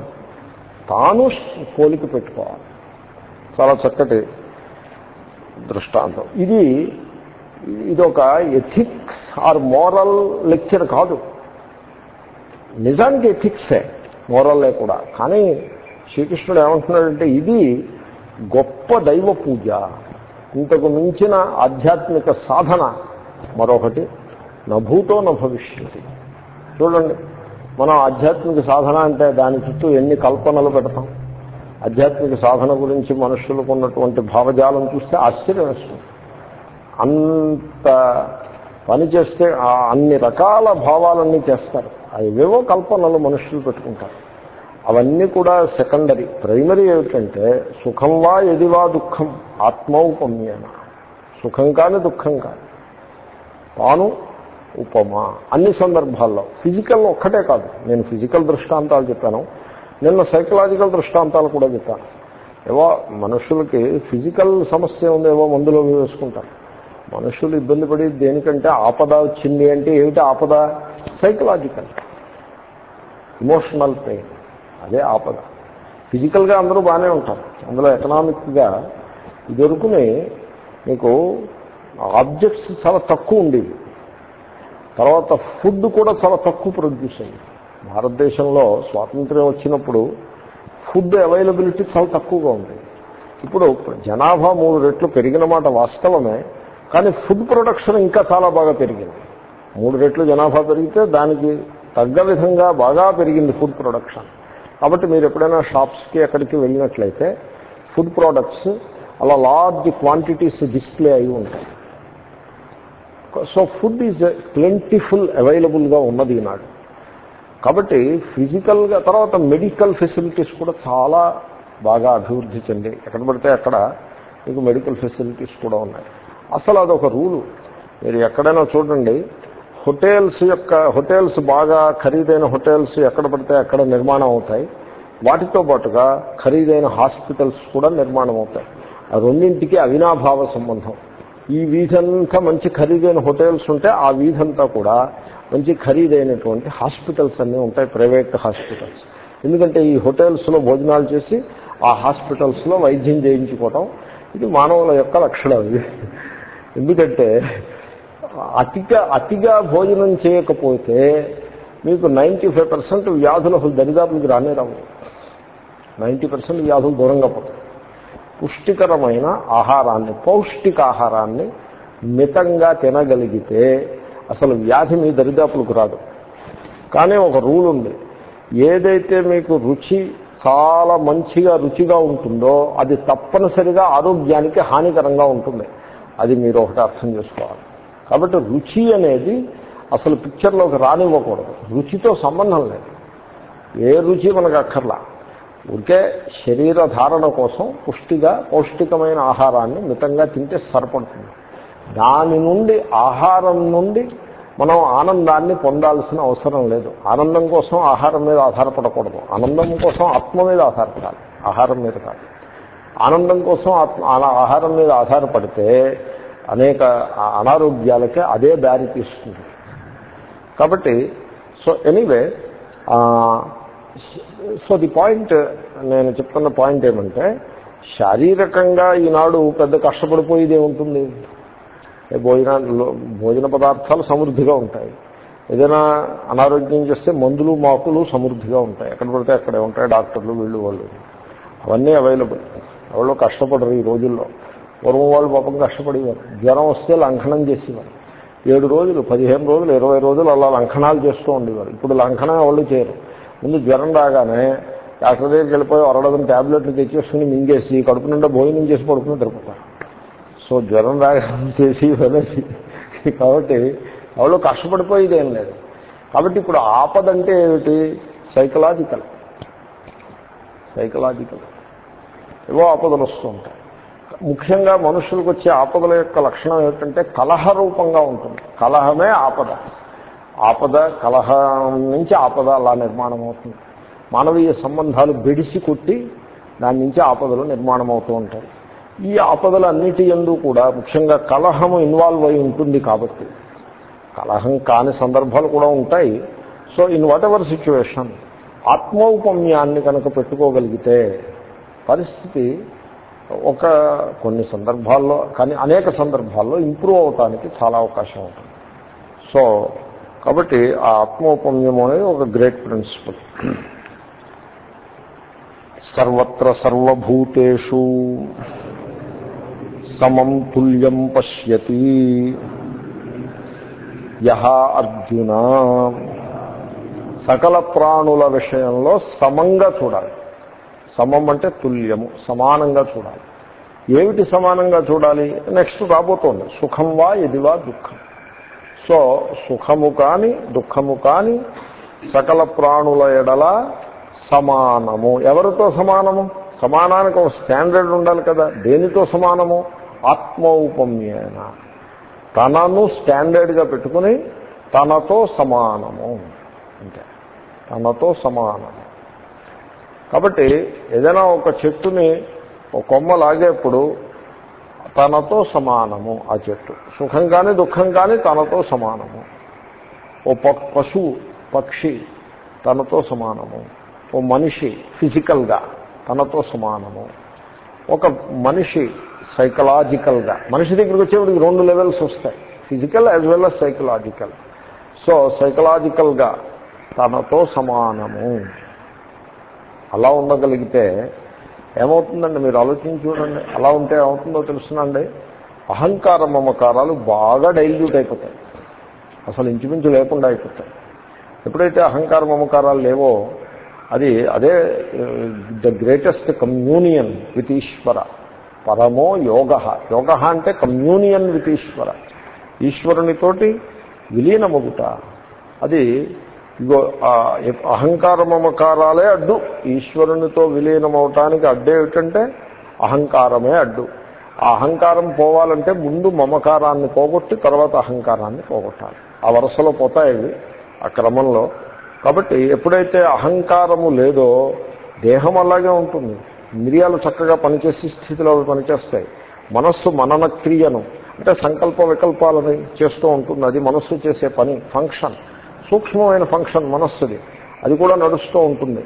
తాను పోలిక పెట్టుకోవాలి. చాలా చక్కటి దృష్టాంతం. ఇది ఇది ఒక ఎథిక్స్ ఆర్ మోరల్ లెక్చర్ కాదు. నిజానికి ఎథిక్సే మోరల్లే కూడా. కానీ శ్రీకృష్ణుడు ఏమంటున్నాడంటే ఇది గొప్ప దైవ పూజ. ఇంతకు మించిన ఆధ్యాత్మిక సాధన మరొకటి నభూతో నభవిష్యతి చూడండి మనం ఆధ్యాత్మిక సాధన అంటే దాని చుట్టూ ఎన్ని కల్పనలు పెడతాం? ఆధ్యాత్మిక సాధన గురించి మనుషులకు ఉన్నటువంటి భావజాలం చూస్తే ఆశ్చర్యం వేస్తుంది. అంత పని చేస్తే అన్ని రకాల భావాలన్నీ చేస్తారు. అవేవో కల్పనలు మనుషులు పెట్టుకుంటారు. అవన్నీ కూడా సెకండరీ. ప్రైమరీ ఏమిటంటే సుఖం వా ఎదివా దుఃఖం ఆత్మౌపమ్యేన సుఖం కానీ దుఃఖం కానీ తాను ఉపమా. అన్ని సందర్భాల్లో. ఫిజికల్ ఒక్కటే కాదు. నేను ఫిజికల్ దృష్టాంతాలు చెప్పాను. నిన్న సైకలాజికల్ దృష్టాంతాలు కూడా చెప్పాను. ఏవో మనుషులకి ఫిజికల్ సమస్య ఉంది ఏవో వేసుకుంటారు. మనుషులు ఇబ్బంది పడి దేనికంటే ఆపద వచ్చింది అంటే ఏమిటి ఆపద? సైకలాజికల్. Emotional pain. అదే ఆపద. ఫిజికల్గా అందరూ బాగానే ఉంటారు. అందులో ఎకనామిక్గా ఇదివరకుని మీకు ఆబ్జెక్ట్స్ చాలా తక్కువ ఉండేవి. తర్వాత ఫుడ్ కూడా చాలా తక్కువ ప్రొడ్యూస్ అయ్యింది. భారతదేశంలో స్వాతంత్ర్యం వచ్చినప్పుడు ఫుడ్ అవైలబిలిటీ చాలా తక్కువగా ఉంది ఇప్పుడు జనాభా మూడు రెట్లు పెరిగిన మాట వాస్తవమే కానీ ఫుడ్ ప్రొడక్షన్ ఇంకా చాలా బాగా పెరిగింది. మూడు రెట్లు జనాభా పెరిగితే దానికి తగ్గ విధంగా బాగా పెరిగింది ఫుడ్ ప్రొడక్షన్. కాబట్టి మీరు ఎప్పుడైనా షాప్స్కి ఎక్కడికి వెళ్ళినట్లయితే ఫుడ్ ప్రోడక్ట్స్ అలా లార్జ్ క్వాంటిటీస్ డిస్ప్లే అయి ఉంటాయి. సో ఫుడ్ ఈజ్ ప్లెంటిఫుల్ అవైలబుల్గా ఉన్నది ఈనాడు కాబట్టి ఫిజికల్గా తర్వాత మెడికల్ ఫెసిలిటీస్ కూడా చాలా బాగా అభివృద్ధి చెంది. ఎక్కడ పడితే అక్కడ మీకు మెడికల్ ఫెసిలిటీస్ కూడా ఉన్నాయి. అసలు అదొక రూలు. మీరు ఎక్కడైనా చూడండి హోటల్స్ యొక్క హోటల్స్ బాగా ఖరీదైన హోటల్స్ ఎక్కడ పడితే అక్కడ నిర్మాణం అవుతాయి. వాటితో పాటుగా ఖరీదైన హాస్పిటల్స్ కూడా నిర్మాణం అవుతాయి. ఆ రెండింటికి అవినాభావ సంబంధం. ఈ వీధంతా మంచి ఖరీదైన హోటల్స్ ఉంటే ఆ వీధంతా కూడా మంచి ఖరీదైనటువంటి హాస్పిటల్స్ అన్నీ ఉంటాయి ప్రైవేట్ హాస్పిటల్స్. ఎందుకంటే ఈ హోటల్స్లో భోజనాలు చేసి ఆ హాస్పిటల్స్లో వైద్యం చేయించుకోవటం ఇది మానవుల యొక్క లక్షణం. ఎందుకంటే అతిగా అతిగా భోజనం చేయకపోతే మీకు నైంటీ ఫైవ్ పర్సెంట్ వ్యాధులు అసలు దరిదాపులకు రానే రావు. నైంటీ పర్సెంట్ వ్యాధులు దూరంగా పోతాయి. పుష్టికరమైన ఆహారాన్ని పౌష్టిక ఆహారాన్ని మితంగా తినగలిగితే అసలు వ్యాధి మీ దరిదాపులకు రాదు. కానీ ఒక రూల్ ఉంది. ఏదైతే మీకు రుచి చాలా మంచిగా రుచిగా ఉంటుందో అది తప్పనిసరిగా ఆరోగ్యానికి హానికరంగా ఉంటుంది. అది మీరు ఒకటి అర్థం చేసుకోవాలి. కాబట్టి రుచి అనేది అసలు పిక్చర్లోకి రానివ్వకూడదు. రుచితో సంబంధం లేదు. ఏ రుచి మనకు అక్కర్లా. ఊరికే శరీర ధారణ కోసం పుష్టిగా పౌష్టికమైన ఆహారాన్ని మితంగా తింటే సరిపడుతుంది. దాని నుండి ఆహారం నుండి మనం ఆనందాన్ని పొందాల్సిన అవసరం లేదు. ఆనందం కోసం ఆహారం మీద ఆధారపడకూడదు. ఆనందం కోసం ఆత్మ మీద ఆధారపడాలి. ఆహారం మీద కాదు. ఆనందం కోసం ఆత్మ ఆహారం మీద ఆధారపడితే అనేక అనారోగ్యాలకే అదే దారి తీస్తుంది. కాబట్టి so anyway so the point నేను చెప్తున్న పాయింట్ ఏమంటే శారీరకంగా ఈనాడు పెద్ద కష్టపడిపోయేది ఏముంటుంది భోజన భోజన పదార్థాలు సమృద్ధిగా ఉంటాయి. ఏదైనా అనారోగ్యం చేస్తే మందులు మాకులు సమృద్ధిగా ఉంటాయి. ఎక్కడ పడితే అక్కడే ఉంటాయి డాక్టర్లు వీళ్ళు వాళ్ళు. అవన్నీ అవైలబుల్ ఎవరో కష్టపడరు ఈ రోజుల్లో. పూర్వం వాళ్ళు పాపం కష్టపడేవారు. జ్వరం వస్తే లంఘనం చేసేవారు. ఏడు రోజులు పదిహేను రోజులు ఇరవై రోజులు అలా లంఘనాలు చేస్తూ ఉండేవారు. ఇప్పుడు లంఘనం వాళ్ళు చేయరు. ముందు జ్వరం రాగానే డాక్టర్ దగ్గరికి వెళ్ళిపోయి అరడదం ట్యాబ్లెట్లు తెచ్చేసుకుని మింగేసి కడుపు నిండా భోజనం చేసి పడుకుని తిరుపుతారు సో జ్వరం రాగానే చేసి వెళ్ళేసి కాబట్టి ఎవరో కష్టపడిపోయేది ఏం లేదు. కాబట్టి ఇప్పుడు ఆపద అంటే ఏమిటి? సైకలాజికల్. సైకలాజికల్. ఏవో ఆపదలు వస్తూ ఉంటాయి. ముఖ్యంగా మనుషులకు వచ్చే ఆపదల యొక్క లక్షణం ఏమిటంటే కలహ రూపంగా ఉంటుంది. కలహమే ఆపద. ఆపద కలహం నుంచి ఆపద అలా నిర్మాణం అవుతుంది. మానవీయ సంబంధాలు బెడిసి కొట్టి దాని నుంచి ఆపదలు నిర్మాణం అవుతూ ఉంటాయి. ఈ ఆపదలన్నిటి ఎందు కూడా ముఖ్యంగా కలహము ఇన్వాల్వ్ అయి ఉంటుంది కాబట్టి. కలహం కాని సందర్భాలు కూడా ఉంటాయి. So in whatever situation ఆత్మౌపమ్యాన్ని కనుక పెట్టుకోగలిగితే పరిస్థితి ఒక కొన్ని సందర్భాల్లో కానీ అనేక సందర్భాల్లో ఇంప్రూవ్ అవటానికి చాలా అవకాశం ఉంటుంది. సో కాబట్టి ఆ ఆత్మోపమ్యం అనేది ఒక గ్రేట్ ప్రిన్సిపల్. సర్వత్ర సర్వభూతేషు సమం తుల్యం పశ్యతి యహ అర్జున. సకల ప్రాణుల విషయంలో సమంగా చూడాలి. సమం అంటే తుల్యము సమానంగా చూడాలి. ఏమిటి సమానంగా చూడాలి? నెక్స్ట్ రాబోతోంది. సుఖం వా ఎదివా దుఃఖం. సో సుఖము కాని దుఃఖము కాని సకల ప్రాణుల ఎడల సమానము. ఎవరితో సమానము? సమానానికి ఒక స్టాండర్డ్ ఉండాలి కదా. దేనితో సమానము? ఆత్మౌపమ్యేన. తనను స్టాండర్డ్గా పెట్టుకుని తనతో సమానము. అంటే తనతో సమానము. కాబట్టి ఏదైనా ఒక చెట్టుని ఒక కొమ్మ లాగేప్పుడు తనతో సమానము ఆ చెట్టు. సుఖం కానీ దుఃఖం కానీ తనతో సమానము. ఓ పశువు పక్షి తనతో సమానము. ఓ మనిషి ఫిజికల్గా తనతో సమానము. ఒక మనిషి సైకలాజికల్గా మనిషి దగ్గరికి వచ్చేవాడికి రెండు లెవెల్స్ వస్తాయి physical as well as psychological. So సైకలాజికల్గా తనతో సమానము. అలా ఉండగలిగితే ఏమవుతుందండి? మీరు ఆలోచించి చూడండి. అలా ఉంటే ఏమవుతుందో తెలుసునండి. అహంకార మమకారాలు బాగా డైల్యూట్ అయిపోతాయి. అసలు ఇంచుమించు లేకుండా అయిపోతాయి. ఎప్పుడైతే అహంకార మమకారాలు లేవో అది అదే the greatest communion with Ishwara. పరమో యోగ. యోగ అంటే కమ్యూనియన్ విత్ ఈశ్వర. ఈశ్వరునితోటి విలీనమగుట. అది ఇగో అహంకార మమకారాలే అడ్డు. ఈశ్వరునితో విలీనమవటానికి అడ్డు ఏమిటంటే అహంకారమే అడ్డు. ఆ అహంకారం పోవాలంటే ముందు మమకారాన్ని పోగొట్టి తర్వాత అహంకారాన్ని పోగొట్టాలి. ఆ వరుసలో పోతాయి ఆ క్రమంలో. కాబట్టి ఎప్పుడైతే అహంకారము లేదో దేహం అలాగే ఉంటుంది. ఇంద్రియాలు చక్కగా పనిచేసే స్థితిలో అవి పనిచేస్తాయి. మనస్సు మనన క్రియను అంటే సంకల్ప వికల్పాలని చేస్తూ ఉంటుంది. అది మనస్సు చేసే పని ఫంక్షన్. సూక్ష్మమైన ఫంక్షన్ మనస్సుది. అది కూడా నడుస్తూ ఉంటుంది.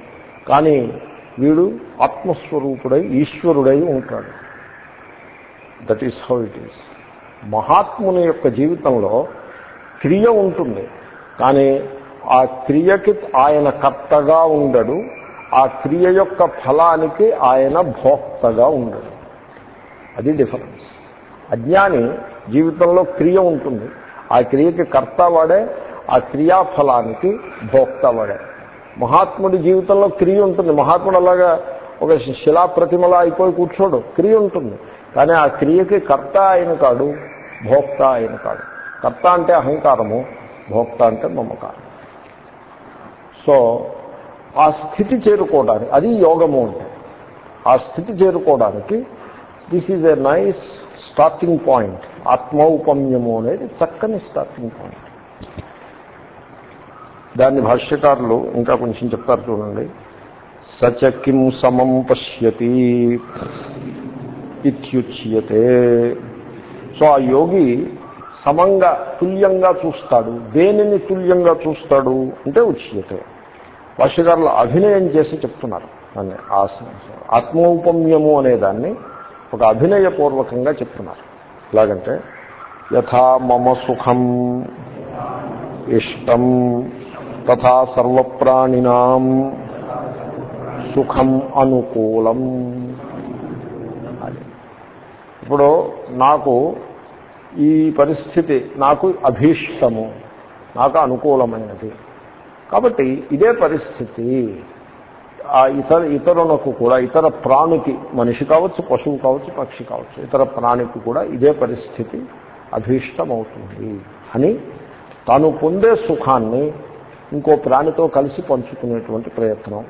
కానీ వీడు ఆత్మస్వరూపుడై ఈశ్వరుడై ఉంటాడు. That is how it is మహాత్ముని యొక్క జీవితంలో క్రియ ఉంటుంది. కానీ ఆ క్రియకి ఆయన కర్తగా ఉండడు. ఆ క్రియ యొక్క ఫలానికి ఆయన భోక్తగా ఉండడు. అది డిఫరెన్స్. అజ్ఞాని జీవితంలో క్రియ ఉంటుంది. ఆ క్రియకి కర్త వాడే ఆ క్రియాఫలానికి భోక్తవాడే మహాత్ముడి జీవితంలో క్రియ ఉంటుంది. మహాత్ముడు అలాగా ఒక శిలాప్రతిమలా అయిపోయి కూర్చోడు. క్రియ ఉంటుంది. కానీ ఆ క్రియకి కర్త ఆయన కాడు భోక్త ఆయన కాడు. కర్త అంటే అహంకారము భోక్త అంటే మమకారం. సో ఆ స్థితి చేరుకోవడానికి అది యోగము అంటే. ఆ స్థితి చేరుకోవడానికి this is a nice starting point ఆత్మౌపమ్యము అనేది చక్కని స్టార్టింగ్ పాయింట్ దాన్ని భాష్యకారులు ఇంకా కొంచెం చెప్తారు చూడండి. సచ కిం సమం పశ్యతి ఇత్యుచ్యతే. సో ఆ యోగి సమంగా తుల్యంగా చూస్తాడు. దేనిని తుల్యంగా చూస్తాడు? అంటే ఉచ్యతే. భాష్యకారులు అభినయం చేసి చెప్తున్నారు. దాన్ని ఆత్మౌపమ్యము అనే దాన్ని ఒక అభినయపూర్వకంగా చెప్తున్నారు. ఎలాగంటే యథా మమ సుఖం ఇష్టం తథా సర్వప్రాణినాం సుఖం అనుకూలం. ఇప్పుడు నాకు ఈ పరిస్థితి నాకు అభీష్టము నాకు అనుకూలమైనది. కాబట్టి ఇదే పరిస్థితి. ఆ ఇతర ఇతరులకు కూడా ఇతర ప్రాణికి మనిషి కావచ్చు పశువు కావచ్చు పక్షి కావచ్చు ఇతర ప్రాణికి కూడా ఇదే పరిస్థితి అభీష్టమవుతుంది. అని తాను పొందే సుఖాన్ని ఇంకో ప్రాణితో కలిసి పంచుకునేటువంటి ప్రయత్నం.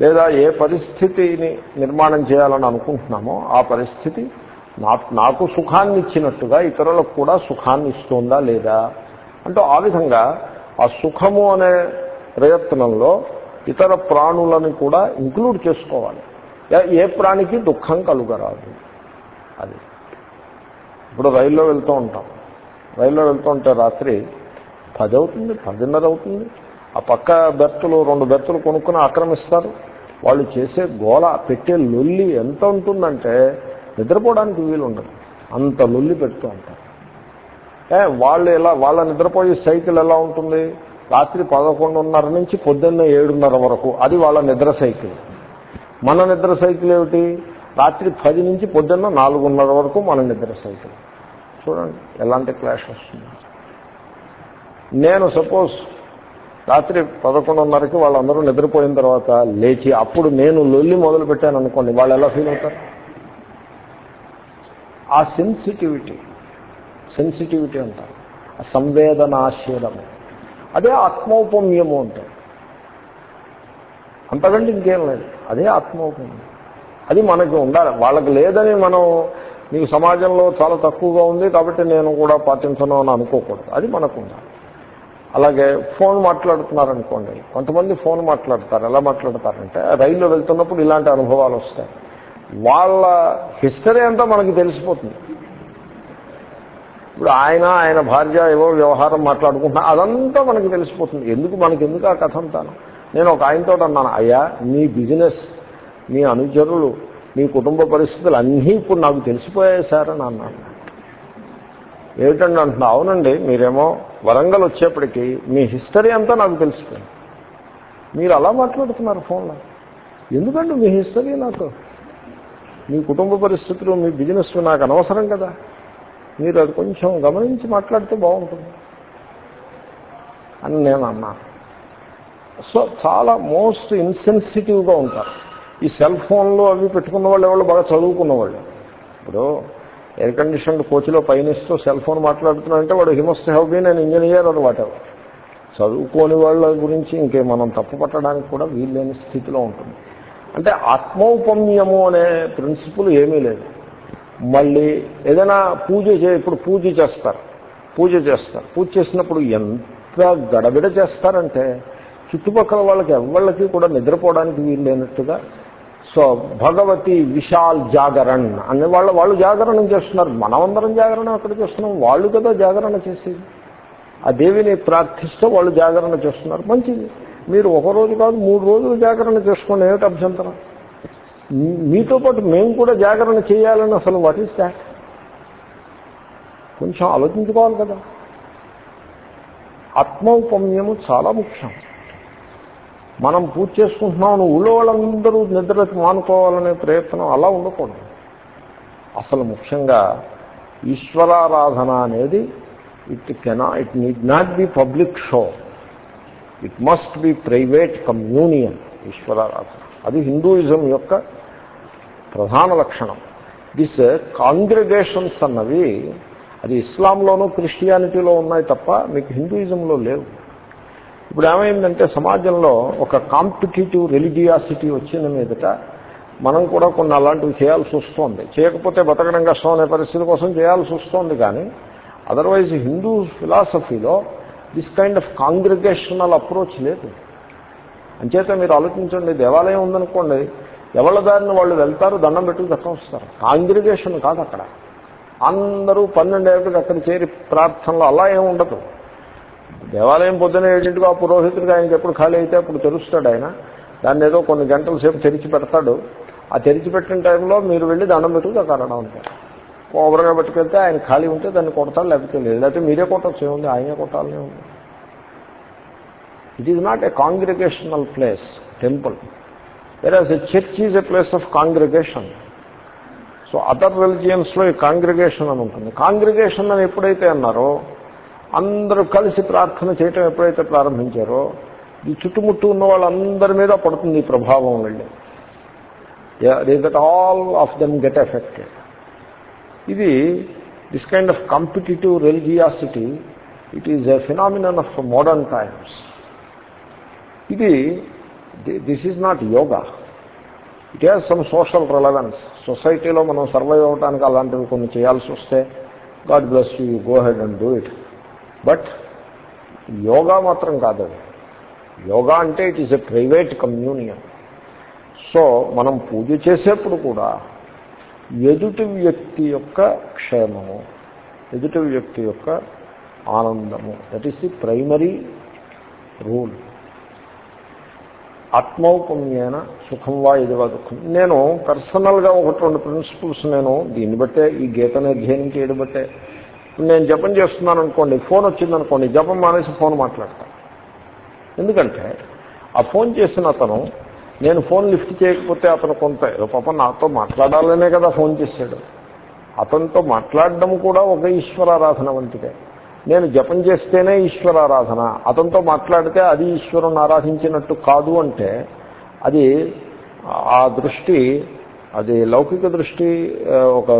లేదా ఏ పరిస్థితిని నిర్మాణం చేయాలని అనుకుంటున్నామో ఆ పరిస్థితి నాకు సుఖాన్ని ఇచ్చినట్టుగా ఇతరులకు కూడా సుఖాన్ని ఇస్తుందా లేదా? అంటూ ఆ విధంగా ఆ సుఖము అనే ప్రయత్నంలో ఇతర ప్రాణులను కూడా ఇంక్లూడ్ చేసుకోవాలి. ఏ ప్రాణికి దుఃఖం కలుగరాదు. అది. ఇప్పుడు రైల్లో వెళ్తూ ఉంటాం. రైల్లో వెళ్తూ ఉంటే రాత్రి పది అవుతుంది పదిన్నర అవుతుంది. ఆ పక్క బెర్తులు రెండు బెర్తులు కొనుక్కుని ఆక్రమిస్తారు. వాళ్ళు చేసే గోల పెట్టే లొల్లి ఎంత ఉంటుందంటే నిద్రపోవడానికి వీలుండదు. అంత లొల్లి పెడుతూ ఉంటారు. వాళ్ళు ఎలా వాళ్ళ నిద్రపోయే సైకిల్ ఎలా ఉంటుంది? రాత్రి పదకొండున్నర నుంచి పొద్దున్న ఏడున్నర వరకు. అది వాళ్ళ నిద్ర సైకిల్. మన నిద్ర సైకిల్ ఏమిటి? రాత్రి పది నుంచి పొద్దున్న నాలుగున్నర వరకు మన నిద్ర సైకిల్. చూడండి ఎలాంటి క్లాష్ వస్తుంది. నేను సపోజ్ రాత్రి పదకొండున్నరకి వాళ్ళందరూ నిద్రపోయిన తర్వాత లేచి అప్పుడు నేను లొల్లి మొదలు పెట్టాను అనుకోండి వాళ్ళు ఎలా ఫీల్ అవుతారు? ఆ సెన్సిటివిటీ సెన్సిటివిటీ అంటారు. ఆ సంవేదనాశీలము. అదే ఆత్మౌపమ్యము అంటారు. అంతకంటే ఇంకేం లేదు. అదే ఆత్మౌపమ్యం. అది మనకి ఉండాలి. వాళ్ళకి లేదని మనం నీకు సమాజంలో చాలా తక్కువగా ఉంది కాబట్టి నేను కూడా పాటించను అని అనుకోకూడదు. అది మనకు ఉండాలి. అలాగే ఫోన్ మాట్లాడుతున్నారనుకోండి కొంతమంది ఫోన్ మాట్లాడతారు ఎలా మాట్లాడతారంటే రైల్లో వెళ్తున్నప్పుడు ఇలాంటి అనుభవాలు వస్తాయి. వాళ్ళ హిస్టరీ అంతా మనకి తెలిసిపోతుంది. ఇప్పుడు ఆయన ఆయన భార్య ఏవో వ్యవహారం మాట్లాడుకుంటున్నా అదంతా మనకి తెలిసిపోతుంది. ఎందుకు మనకి ఎందుకు ఆ కథ అంతాను? నేను ఒక ఆయనతో అన్నాను అయ్యా మీ బిజినెస్ మీ అనుచరులు మీ కుటుంబ పరిస్థితులు అన్నీ ఇప్పుడు నాకు తెలిసిపోయాయి సార్ అని అన్నాను ఏమిటండి అంటున్నా అవునండి మీరేమో వరంగల్ వచ్చేప్పటికీ మీ హిస్టరీ అంతా నాకు తెలిసిపోయింది. మీరు అలా మాట్లాడుతున్నారు ఫోన్లో. ఎందుకంటే మీ హిస్టరీ నాకు? మీ కుటుంబ పరిస్థితులు మీ బిజినెస్ నాకు అనవసరం కదా. మీరు అది కొంచెం గమనించి మాట్లాడితే బాగుంటుంది. అని నేను అన్నాను సో చాలా మోస్ట్ ఇన్సెన్సిటివ్గా ఉంటారు. ఈ సెల్ ఫోన్లు అవి పెట్టుకున్న వాళ్ళు ఎవరు? బాగా చదువుకున్న వాళ్ళు. ఇప్పుడు ఎయిర్ కండిషన్ కోచ్లో పయనిస్తూ సెల్ ఫోన్ మాట్లాడుతున్నాడంటే వాడు he must have been and engineer అని వాట్ చదువుకోని వాళ్ళ గురించి ఇంకే మనం తప్పు పట్టడానికి కూడా వీల్లేని స్థితిలో ఉంటుంది. అంటే ఆత్మౌపమ్యము అనే ప్రిన్సిపుల్ ఏమీ లేదు. మళ్ళీ ఏదైనా పూజ చే ఇప్పుడు పూజ చేస్తారు. పూజ చేస్తారు. పూజ చేసినప్పుడు ఎంత గడబిడ చేస్తారంటే చుట్టుపక్కల వాళ్ళకి ఎవళ్ళకి కూడా నిద్రపోవడానికి వీలు లేనట్టుగా సో భగవతి విశాల్ జాగరణ్ అనే వాళ్ళ వాళ్ళు జాగరణం చేస్తున్నారు. మనమందరం జాగరణ అక్కడ చేస్తున్నాం? వాళ్ళు కదా జాగరణ చేసేది. ఆ దేవిని ప్రార్థిస్తూ వాళ్ళు జాగరణ చేస్తున్నారు. మంచిది. మీరు ఒక రోజు కాదు మూడు రోజులు జాగరణ చేసుకోండి ఏమిటి అభ్యంతరం? మీతో పాటు మేము కూడా జాగరణ చేయాలని అసలు వాట్ ఈస్ దాట్ కొంచెం ఆలోచించుకోవాలి కదా. ఆత్మౌపమ్యము చాలా ముఖ్యం. మనం పూజ చేసుకుంటున్నాం ఊళ్ళో వాళ్ళందరూ నిద్ర మానుకోవాలనే ప్రయత్నం అలా ఉండకూడదు. అసలు ముఖ్యంగా ఈశ్వరారాధన అనేది it can it need not be public show it must be private communion ఈశ్వరారాధన. అది హిందూయిజం యొక్క ప్రధాన లక్షణం. దిస్ కాంగ్రిగేషన్స్ uh, అన్నవి అది ఇస్లాంలోనూ క్రిస్టియానిటీలో ఉన్నాయి తప్ప మీకు హిందూయిజంలో లేవు. ఇప్పుడు ఏమైందంటే సమాజంలో ఒక కాంపిటేటివ్ రిలీజియాసిటీ వచ్చిన మీదట మనం కూడా కొన్ని అలాంటివి చేయాల్సి వస్తుంది. చేయకపోతే బతకడం కష్టం అనే పరిస్థితి కోసం చేయాల్సి వస్తుంది కానీ otherwise Hindu ఫిలాసఫీలో this kind of congregational approach లేదు. అంచేత మీరు ఆలోచించండి దేవాలయం ఉందనుకోండి ఎవరి దారిని వాళ్ళు వెళ్తారు దండం పెట్టుకు దక్కం వస్తారు. కాంగ్రిగేషన్ కాదు అక్కడ. అందరూ పన్నెండేళ్ళకి అక్కడ చేరి ప్రార్థనలు అలా ఏమి ఉండదు. దేవాలయం పొద్దున ఏడింటికి ఆ పురోహితుడికి ఆయనకి ఎప్పుడు ఖాళీ అయితే అప్పుడు తెరుస్తాడు ఆయన. దాన్ని ఏదో కొన్ని గంటల సేపు తెరిచి పెడతాడు. ఆ తెరిచి పెట్టిన టైంలో మీరు వెళ్ళి దండం పెట్టుకు కారణం ఉంటారు ఓవరగా పెట్టుకెళ్తే ఆయన ఖాళీ ఉంటే దాన్ని కొడతాడు లేకపోతే లేదు. లేకపోతే మీరే కొట్టచ్చు ఏముంది? ఆయనే కొట్టాలనే ఉంది. It is not a congregational place temple whereas a church is a place of congregation so other రిలిజియన్స్లో ఈ కాంగ్రిగేషన్ అని ఉంటుంది. కాంగ్రిగేషన్ అని ఎప్పుడైతే అన్నారో అందరూ కలిసి ప్రార్థన చేయటం ఎప్పుడైతే ప్రారంభించారో ఈ చుట్టుముట్టు ఉన్న వాళ్ళందరి మీద పడుతుంది ఈ ప్రభావం వెళ్ళి. That all of them get affected ఇది this kind of competitive religiosity it is a phenomenon of modern times ఇది this is not yoga it has some social relevance సొసైటీలో మనం సర్వైవ్ అవడానికి అలాంటివి కొన్ని చేయాల్సి వస్తే God bless you go head and do it but yoga మాత్రం కాదు యోగా అంటే it is a private communion. So మనం పూజ చేసేప్పుడు కూడా ఎదుటి వ్యక్తి యొక్క క్షేమము ఎదుటి వ్యక్తి యొక్క ఆనందము that is the primary rule ఆత్మౌపమ్యేన సుఖం వా ఇదివా దుఃఖం. నేను పర్సనల్గా ఒకటి రెండు ప్రిన్సిపుల్స్ నేను దీన్ని బట్టే ఈ గీతను అధ్యయనం చేయడం బట్టే. నేను జపం చేస్తున్నాను అనుకోండి ఫోన్ వచ్చిందనుకోండి జపం మానేసి ఫోన్ మాట్లాడతాను ఎందుకంటే ఆ ఫోన్ చేసిన అతను నేను ఫోన్ లిఫ్ట్ చేయకపోతే అతను కొంత పాప నాతో మాట్లాడాలనే కదా ఫోన్ చేశాడు. అతనితో మాట్లాడడం కూడా ఒక ఈశ్వరారాధన వంటిదే. నేను జపం చేస్తేనే ఈశ్వరారాధన అతనితో మాట్లాడితే అది ఈశ్వరుని ఆరాధించినట్టు కాదు అంటే అది ఆ దృష్టి అది లౌకిక దృష్టి ఒక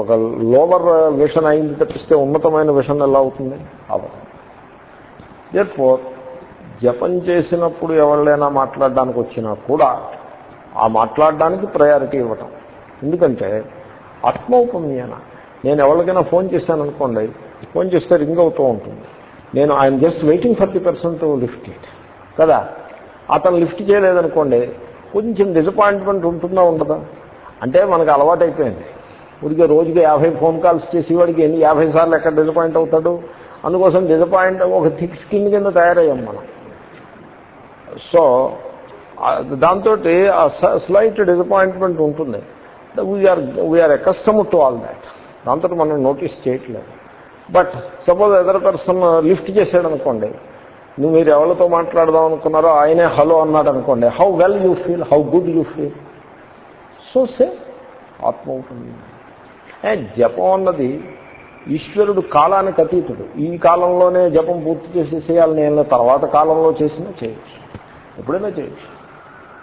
ఒక లోవర్ విషన్ అయింది తప్పిస్తే ఉన్నతమైన విషన్ ఎలా అవుతుంది? అవదు దేర్ ఫోర్ జపం చేసినప్పుడు ఎవరైనా మాట్లాడడానికి వచ్చినా కూడా ఆ మాట్లాడడానికి ప్రయారిటీ ఇవ్వటం. ఎందుకంటే ఆత్మౌపమ్యాన. నేను ఎవరికైనా ఫోన్ చేశాను అనుకోండి ఫోన్ చేస్తే రింగ్ అవుతూ ఉంటుంది. నేను I'm just waiting for the person to lift it కదా? అతను లిఫ్ట్ చేయలేదనుకోండి కొంచెం డిసప్పాయింట్మెంట్ ఉంటుందా ఉండదా? అంటే మనకు అలవాటైపోయింది. ఊరికే రోజుకి యాభై ఫోన్ కాల్స్ చేసేవాడికి ఎన్ని? యాభై సార్లు ఎక్కడ డిసప్పాయింట్ అవుతాడు? అందుకోసం డిసప్పాయింట్ ఒక థిక్ స్కిన్ కింద తయారయ్యాం మనం. సో దాంతో స్లైట్ డిసప్పాయింట్మెంట్ ఉంటుంది we are we are accustom to all that దాంతో మనం నోటీస్ చేయట్లేదు. But suppose other person lift చేశాడు అనుకోండి నువ్వు మీరు ఎవరితో మాట్లాడదాం అనుకున్నారో ఆయనే హలో అన్నాడు అనుకోండి how well you feel how good you feel so say ఆత్మ అవుతుంది జపం అన్నది ఈశ్వరుడు కాలానికి అతీతుడు. ఈ కాలంలోనే జపం పూర్తి చేసేసేయాలని నేను తర్వాత కాలంలో చేసినా చేయొచ్చు. ఎప్పుడైనా చేయొచ్చు.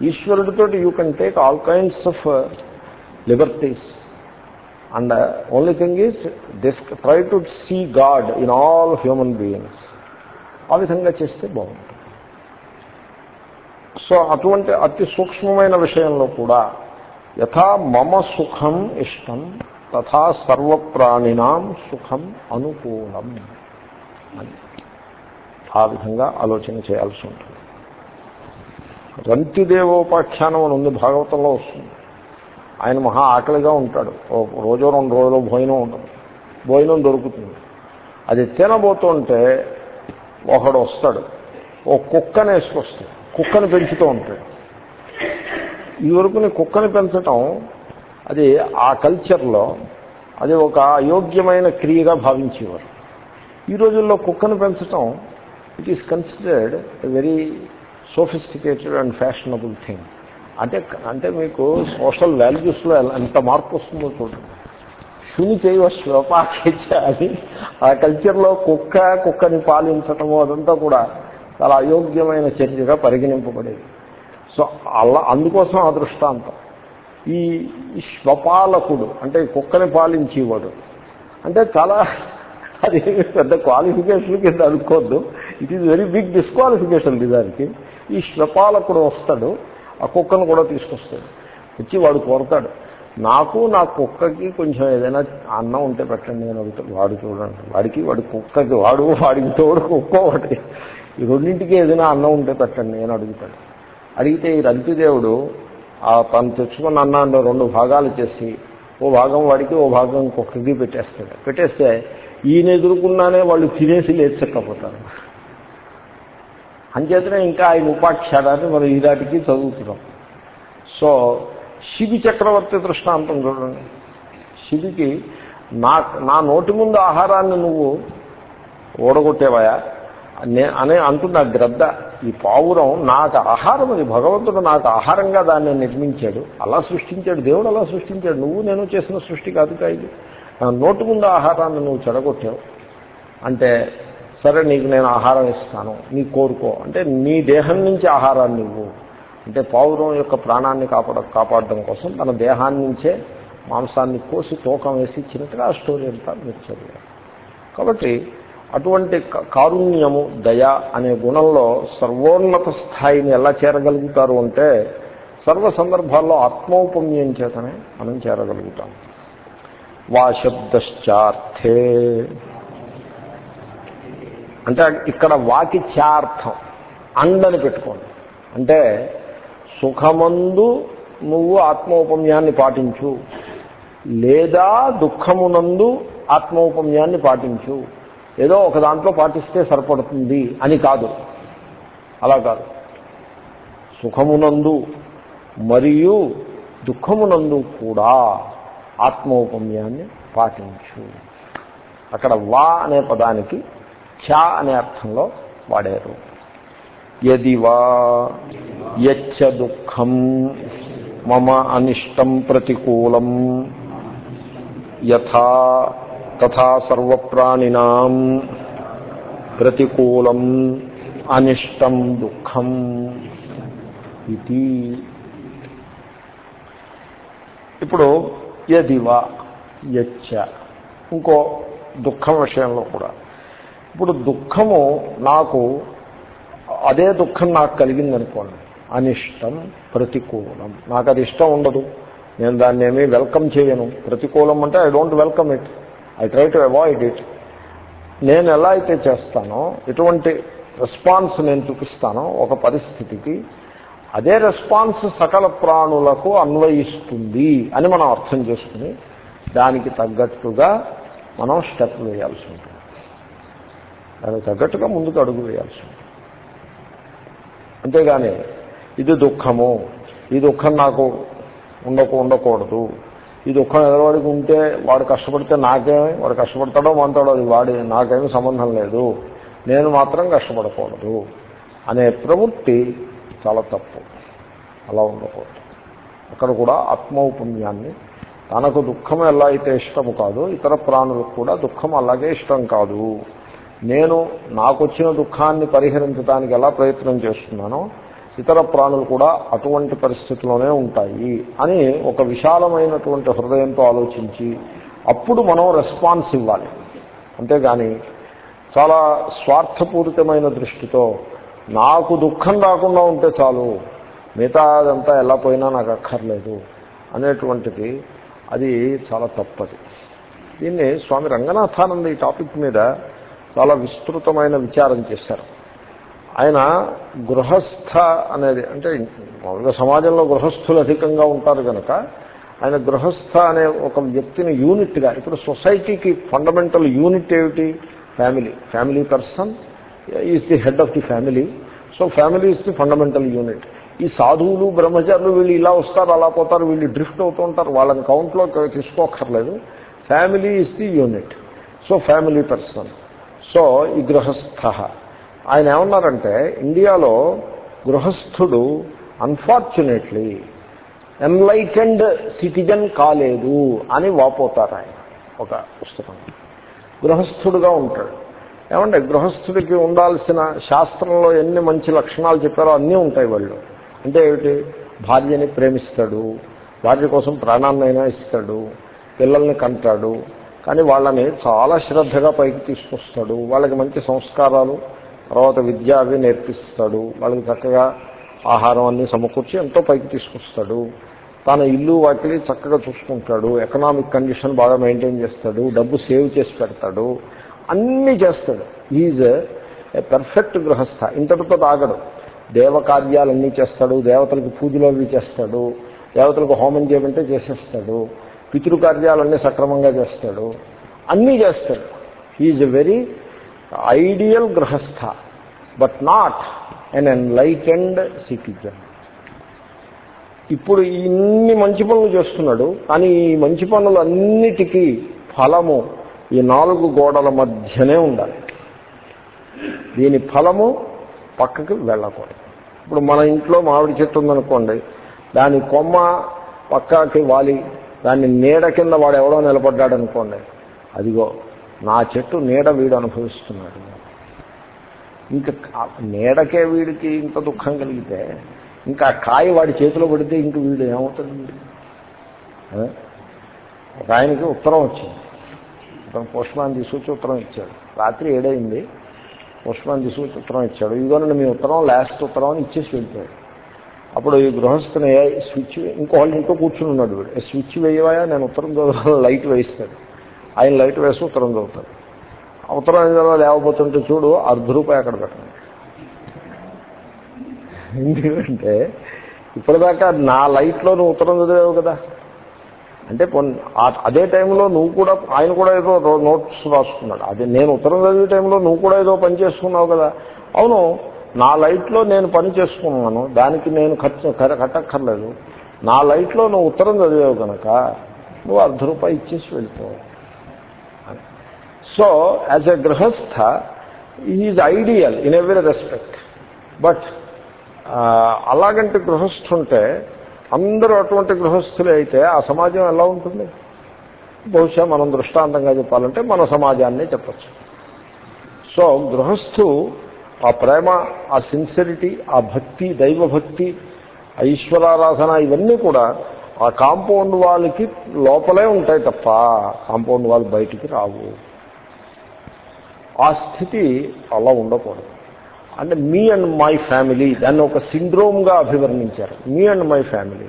ఈశ్వరుడితో you can take all kinds of liberties and only thing is this try to see God in all human beings ఆ విధంగా చేస్తే బాగుంటుంది. సో అటువంటి అతి సూక్ష్మమైన విషయంలో కూడా యథా మమ సుఖం ఇష్టం తథా సర్వప్రాణినాం సుఖం అనుకూలం అని. ఆ విధంగా ఆలోచన చేయాల్సి ఉంటుంది. రంతిదేవోపాఖ్యానం అని ఉంది భాగవతంలో వస్తుంది. ఆయన మహా ఆకలిగా ఉంటాడు. ఓ రోజు రెండు రోజులు భోజనం ఉంటుంది. భోజనం దొరుకుతుంది. అది తినబోతుంటే ఒకడు వస్తాడు. ఓ కుక్కని వేసుకొస్తాడు కుక్కను పెంచుతూ ఉంటాడు. ఈ వరకు కుక్కని పెంచటం అది ఆ కల్చర్లో అది ఒక అయోగ్యమైన క్రియగా భావించేవారు. ఈ రోజుల్లో కుక్కను పెంచటం it is considered very sophisticated and fashionable thing అంటే అంటే మీకు సోషల్ వాల్యూస్లో ఎంత మార్పు వస్తుందో చూడండి. శుని చేయవ శ్లోపాకేచ్చ అని ఆ కల్చర్లో కుక్క కుక్కని పాలించటము అదంతా కూడా చాలా అయోగ్యమైన చర్యగా పరిగణింపబడేది. సో అలా అందుకోసం ఆ దృష్టాంతం. ఈ స్వపాలకుడు అంటే కుక్కని పాలించేవాడు అంటే చాలా అది పెద్ద క్వాలిఫికేషన్ కింద అనుకోద్దు. It is very big disqualification దానికి ఈ శ్వపాలకుడు వస్తాడు ఆ కుక్కను కూడా తీసుకొస్తాడు. వచ్చి వాడు కోరతాడు నాకు నా కుక్కకి కొంచెం ఏదైనా అన్నం ఉంటే పెట్టండి నేను అడుగుతాడు వాడు చూడండి వాడికి వాడి కుక్కకి వాడు వాడికి తోడు కుక్క ఒకటి. ఈ రెండింటికి ఏదైనా అన్నం ఉంటే పెట్టండి నేను అడుగుతాడు. అడిగితే ఈ రంతిదేవుడు ఆ తను తెచ్చుకున్న అన్నాన్ని రెండు భాగాలు చేసి ఓ భాగం వాడికి ఓ భాగం కుక్కకి పెట్టేస్తాడు. పెట్టేస్తే ఈయన ఎదుర్కొన్నానే వాళ్ళు తినేసి లేచకపోతారు. అంచేతనే ఇంకా ఆయన ఉపాఖ్యానాన్ని మనం ఈనాటికి చదువుతున్నాం. సో శిబి చక్రవర్తి దృష్టాంతం చూడండి. శిబికి నా నా నోటి ముందు ఆహారాన్ని నువ్వు ఓడగొట్టేవాయా అనే అంటుంది ఆ గ్రద్ద ఈ పావురం నాకు ఆహారం అది భగవంతుడు నాకు ఆహారంగా దాన్ని నిర్మించాడు. అలా సృష్టించాడు. దేవుడు అలా సృష్టించాడు. నువ్వు నేను చేసిన సృష్టి కాదు కాదు నా ముందు ఆహారాన్ని నువ్వు చెడగొట్టావు. అంటే సరే నీకు నేను ఆహారం ఇస్తాను. నీ కోరుకో. అంటే నీ దేహం నుంచి ఆహారాన్ని ఇవ్వు. అంటే పావురం యొక్క ప్రాణాన్ని కాపాడ కాపాడడం కోసం తన దేహాన్ని నుంచే మాంసాన్ని కోసి తూకం వేసి చిన్నగా స్టోరీ అంతా మీరు చదివారు. కాబట్టి అటువంటి కారుణ్యము దయ అనే గుణంలో సర్వోన్నత స్థాయిని ఎలా చేరగలుగుతారు అంటే సర్వ సందర్భాల్లో ఆత్మౌపమ్యం చేతనే మనం చేరగలుగుతాం. వా శబ్దశ్చార్థే. అంటే ఇక్కడ వాకి చార్థం అండని పెట్టుకోండి. అంటే సుఖమందు నువ్వు ఆత్మౌపమ్యాన్ని పాటించు లేదా దుఃఖమునందు ఆత్మౌపమ్యాన్ని పాటించు. ఏదో ఒక దాంట్లో పాటిస్తే సరిపడుతుంది అని కాదు. అలా కాదు. సుఖమునందు మరియు దుఃఖమునందు కూడా ఆత్మౌపమ్యాన్ని పాటించు. అక్కడ వా అనే పదానికి ఛా అనే అర్థంలో వాడారు. యది వా యచ్చ దుఃఖం మమ అనిష్టం ప్రతికూలం యథా తథా సర్వప్రాణినాం ప్రతికూలం అనిష్టం దుఃఖం ఇది. ఇప్పుడు యదివ యచ్చ ఇంకో దుఃఖం విషయంలో కూడా. ఇప్పుడు దుఃఖము నాకు అదే దుఃఖం నాకు కలిగిందనుకోండి అనిష్టం ప్రతికూలం. నాకు అది ఇష్టం ఉండదు. నేను దాన్ని ఏమీ వెల్కమ్ చేయను. ప్రతికూలం అంటే I don't welcome it I try to avoid it నేను ఎలా అయితే చేస్తానో ఎటువంటి రెస్పాన్స్ నేను చూపిస్తానో ఒక పరిస్థితికి అదే రెస్పాన్స్ సకల ప్రాణులకు అన్వయిస్తుంది అని మనం అర్థం చేసుకుని దానికి తగ్గట్టుగా మనం స్టెప్ వేయాల్సి ఉంటుంది. దానికి తగ్గట్టుగా ముందుకు అడుగు వేయాల్సి ఉంటుంది. అంతేగాని ఇది దుఃఖము. ఈ దుఃఖం నాకు ఉండకు ఉండకూడదు. ఈ దుఃఖం ఎదరవాడికి ఉంటే వాడు కష్టపడితే నాకేమి? వాడు కష్టపడతాడో మంతాడో అది వాడి నాకేమీ సంబంధం లేదు. నేను మాత్రం కష్టపడకూడదు. అనే ప్రవృత్తి చాలా తప్పు. అలా ఉండకూడదు. అక్కడ కూడా ఆత్మౌపుణ్యాన్ని తనకు దుఃఖం ఎలా అయితే ఇష్టము కాదు ఇతర ప్రాణులకు కూడా దుఃఖం అలాగే ఇష్టం కాదు. నేను నాకు వచ్చిన దుఃఖాన్ని పరిహరించడానికి ఎలా ప్రయత్నం చేస్తున్నానో ఇతర ప్రాణులు కూడా అటువంటి పరిస్థితిలోనే ఉంటాయి అని ఒక విశాలమైనటువంటి హృదయంతో ఆలోచించి అప్పుడు మనం రెస్పాన్స్ ఇవ్వాలి. అంతేగాని చాలా స్వార్థపూరితమైన దృష్టితో నాకు దుఃఖం రాకుండా ఉంటే చాలు మిగతా అదంతా ఎలా పోయినా నాకు అక్కర్లేదు అనేటువంటిది అది చాలా తప్పది. దీన్ని స్వామి రంగనాథానంద ఈ టాపిక్ మీద చాలా విస్తృతమైన విచారం చేశారు. ఆయన గృహస్థ అనేది అంటే మామూలుగా సమాజంలో గృహస్థులు అధికంగా ఉంటారు కనుక ఆయన గృహస్థ అనే ఒక వ్యక్తిని యూనిట్గా ఇప్పుడు సొసైటీకి ఫండమెంటల్ యూనిట్ ఏమిటి? Family. Family person is the head of the family. So family is the fundamental unit. ఈ సాధువులు బ్రహ్మచారులు వీళ్ళు ఇలా వస్తారు అలా పోతారు వీళ్ళు డ్రిఫ్ట్ అవుతూ ఉంటారు వాళ్ళని కౌంట్లో తీసుకోక్కర్లేదు. Family is the unit. So family person. So ఈ గృహస్థ. ఆయన ఏమన్నారంటే ఇండియాలో గృహస్థుడు అన్ఫార్చునేట్లీ ఎన్లైటెండ్ సిటిజన్ కాలేదు అని వాపోతారు ఆయన. ఒక పుస్తకం. గృహస్థుడుగా ఉంటాడు. ఏమంటే గృహస్థుడికి ఉండాల్సిన శాస్త్రంలో ఎన్ని మంచి లక్షణాలు చెప్పారో అన్నీ ఉంటాయి వాళ్ళు. అంటే ఏమిటి? భార్యని ప్రేమిస్తాడు భార్య కోసం ప్రాణాన్నైనా ఇస్తాడు పిల్లల్ని కంటాడు కానీ వాళ్ళని చాలా శ్రద్ధగా పైకి తీసుకొస్తాడు వాళ్ళకి మంచి సంస్కారాలు తర్వాత విద్య అవి నేర్పిస్తాడు. వాళ్ళకి చక్కగా ఆహారం అన్నీ సమకూర్చి ఎంతో పైకి తీసుకొస్తాడు. తన ఇల్లు వాటిని చక్కగా చూసుకుంటాడు. ఎకనామిక్ కండిషన్ బాగా మెయింటైన్ చేస్తాడు. డబ్బు సేవ్ చేసి పెడతాడు. అన్నీ చేస్తాడు. ఈజ్ ఏ పెర్ఫెక్ట్ గృహస్థ. ఇంతటితో ఆగడు. దేవకార్యాలన్నీ చేస్తాడు. దేవతలకు పూజలు అవి చేస్తాడు. దేవతలకు హోమం చేయమంటే చేసేస్తాడు. పితృకార్యాలన్నీ సక్రమంగా చేస్తాడు. అన్నీ చేస్తాడు. Is a very ideal grihastha but not an enlightened citizen ఇప్పుడు ఇన్ని మంచి పనులు చేస్తున్నాడు కానీ ఈ మంచి పనులన్నిటికీ ఫలము ఈ నాలుగు గోడల మధ్యనే ఉండాలి. దీని ఫలము పక్కకి వెళ్ళకూడదు. ఇప్పుడు మన ఇంట్లో మామిడి చెట్టు ఉందనుకోండి దాని కొమ్మ పక్కకి వాలి దాన్ని నీడ కింద వాడు ఎవడో నిలబడ్డాడు అనుకోండి అదిగో నా చెట్టు నీడ వీడు అనుభవిస్తున్నాడు. ఇంకా నీడకే వీడికి ఇంత దుఃఖం కలిగితే ఇంకా కాయ వాడి చేతిలో పడితే ఇంక వీడు ఏమవుతుంది ఒక ఆయనకి ఉత్తరం వచ్చింది. అతను పోస్ట్మాన్ తీసుకొచ్చి ఉత్తరం ఇచ్చాడు. రాత్రి ఏడైంది. పోస్ట్మాన్ తీసుకొచ్చి ఉత్తరం ఇచ్చాడు. ఇదిగోనండి మీ ఉత్తరం లాస్ట్ ఉత్తరం అని ఇచ్చేసి వెళ్ళిపోయాడు. అప్పుడు ఈ గృహస్థుని స్విచ్ ఇంకోళ్ళు ఇంకో కూర్చుని ఉన్నాడు వీడు. స్విచ్ వేయవా నేను ఉత్తరం లైట్ వేయిస్తాడు. ఆయన లైట్ వేసి ఉత్తరం చదువుతాడు. ఉత్తరం అయిన తర్వాత లేకపోతుంటే చూడు అర్ధ రూపాయి అక్కడ పెట్టండి ఎందుకంటే ఇప్పటిదాకా నా లైట్లో నువ్వు ఉత్తరం చదివావు కదా. అంటే అదే టైంలో నువ్వు కూడా ఆయన కూడా ఏదో నోట్స్ రాసుకున్నాడు. అదే నేను ఉత్తరం చదివే టైంలో నువ్వు కూడా ఏదో పని చేసుకున్నావు కదా. అవును నా లైట్లో నేను పని చేసుకున్నాను. దానికి నేను ఖర్చు కట్టక్కర్లేదు. నా లైట్లో నువ్వు ఉత్తరం చదివావు కనుక నువ్వు అర్ధ రూపాయి ఇచ్చేసి వెళ్ళిపోవాలి. So as a grihastha is ideal in every respect but అలాగంటే గృహస్థుంటే అందరూ అటువంటి గృహస్థులే అయితే ఆ సమాజం ఎలా ఉంటుంది? బహుశా మనం దృష్టాంతంగా చెప్పాలంటే మన సమాజాన్నే చెప్పచ్చు. సో గృహస్థు ఆ ప్రేమ ఆ సిన్సిరిటీ ఆ భక్తి దైవభక్తి ఐశ్వరారాధన ఈశ్వరారాధన ఇవన్నీ కూడా ఆ కాంపౌండ్ వాళ్ళకి లోపలే ఉంటాయి తప్ప కాంపౌండ్ వాళ్ళు బయటికి రావు. ఆ స్థితి అలా ఉండకూడదు. అంటే మీ అండ్ మై ఫ్యామిలీ దాన్ని ఒక సిండ్రోమ్గా అభివర్ణించారు. Me and my family.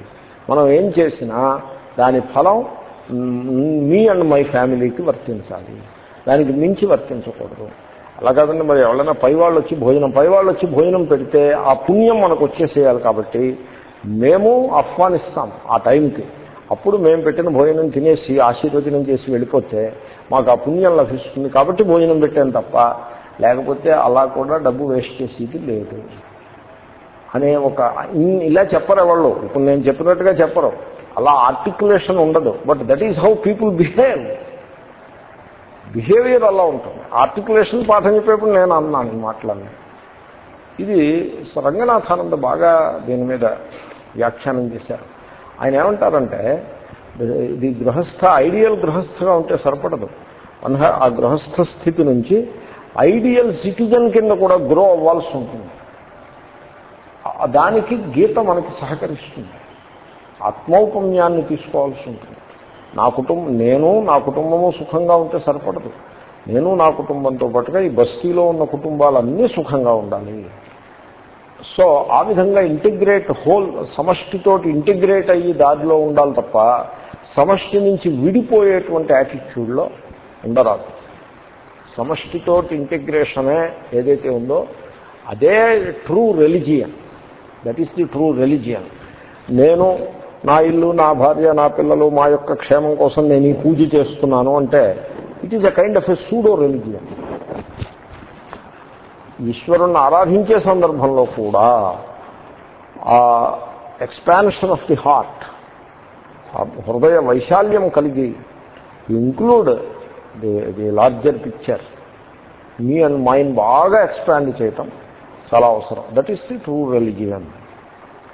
మనం ఏం చేసినా దాని ఫలం మీ అండ్ మై ఫ్యామిలీకి వర్తించాలి. దానికి మించి వర్తించకూడదు. అలా కాదండి మరి ఎవరైనా పైవాళ్ళు వచ్చి భోజనం పైవాళ్ళు వచ్చి భోజనం పెడితే ఆ పుణ్యం మనకు వచ్చేసేయాలి కాబట్టి మేము ఆహ్వానిస్తాం ఆ టైంకి. అప్పుడు మేము పెట్టిన భోజనం తినేసి ఆశీర్వచనం చేసి వెళ్ళిపోతే మాకు ఆ పుణ్యం లభిస్తుంది కాబట్టి భోజనం పెట్టాను తప్ప లేకపోతే అలా కూడా డబ్బు వేస్ట్ చేసేది లేదు. అనే ఒక ఇలా చెప్పరు వాళ్ళు ఇప్పుడు నేను చెప్పినట్టుగా చెప్పరు. అలా ఆర్టికులేషన్ ఉండదు. But that is how people behave. Behaviour అలా ఉంటుంది. ఆర్టికులేషన్ పాఠం చెప్పేప్పుడు నేను అన్నాను ఈ మాటలన్నీ. ఇది రంగనాథానంద బాగా దీని మీద వ్యాఖ్యానం చేశారు. ఆయన ఏమంటారంటే ఇది గృహస్థ ఐడియల్ గృహస్థగా ఉంటే సరిపడదు. ఆ గృహస్థ స్థితి నుంచి ఐడియల్ సిటిజన్ కింద కూడా గ్రో అవ్వాల్సి ఉంటుంది. దానికి గీత మనకి సహకరిస్తుంది. ఆత్మౌపమ్యాన్ని తీసుకోవాల్సి ఉంటుంది. నా కుటుంబం నేను నా కుటుంబము సుఖంగా ఉంటే సరిపడదు. నేను నా కుటుంబంతో పాటుగా ఈ బస్తీలో ఉన్న కుటుంబాలన్నీ సుఖంగా ఉండాలి. సో ఆ విధంగా ఇంటిగ్రేట్ హోల్ సమష్టితోటి ఇంటిగ్రేట్ అయ్యి దారిలో ఉండాలి తప్ప సమష్టి నుంచి విడిపోయేటువంటి యాటిట్యూడ్లో ఉండరాదు. సమష్టితోటి ఇంటిగ్రేషనే ఏదైతే ఉందో అదే true religion that is the true religion నేను నా ఇల్లు నా భార్య నా పిల్లలు మా యొక్క క్షేమం కోసం నేను ఈ పూజ చేస్తున్నాను అంటే it is a kind of a pseudo religion ఈశ్వరుణ్ణి ఆరాధించే సందర్భంలో కూడా ఆ ఎక్స్పాన్షన్ ఆఫ్ ది హార్ట్ హృదయ వైశాల్యం కలిగి include the the larger picture me and mind బాగా ఎక్స్పాండ్ చేయటం చాలా అవసరం. That is the true religion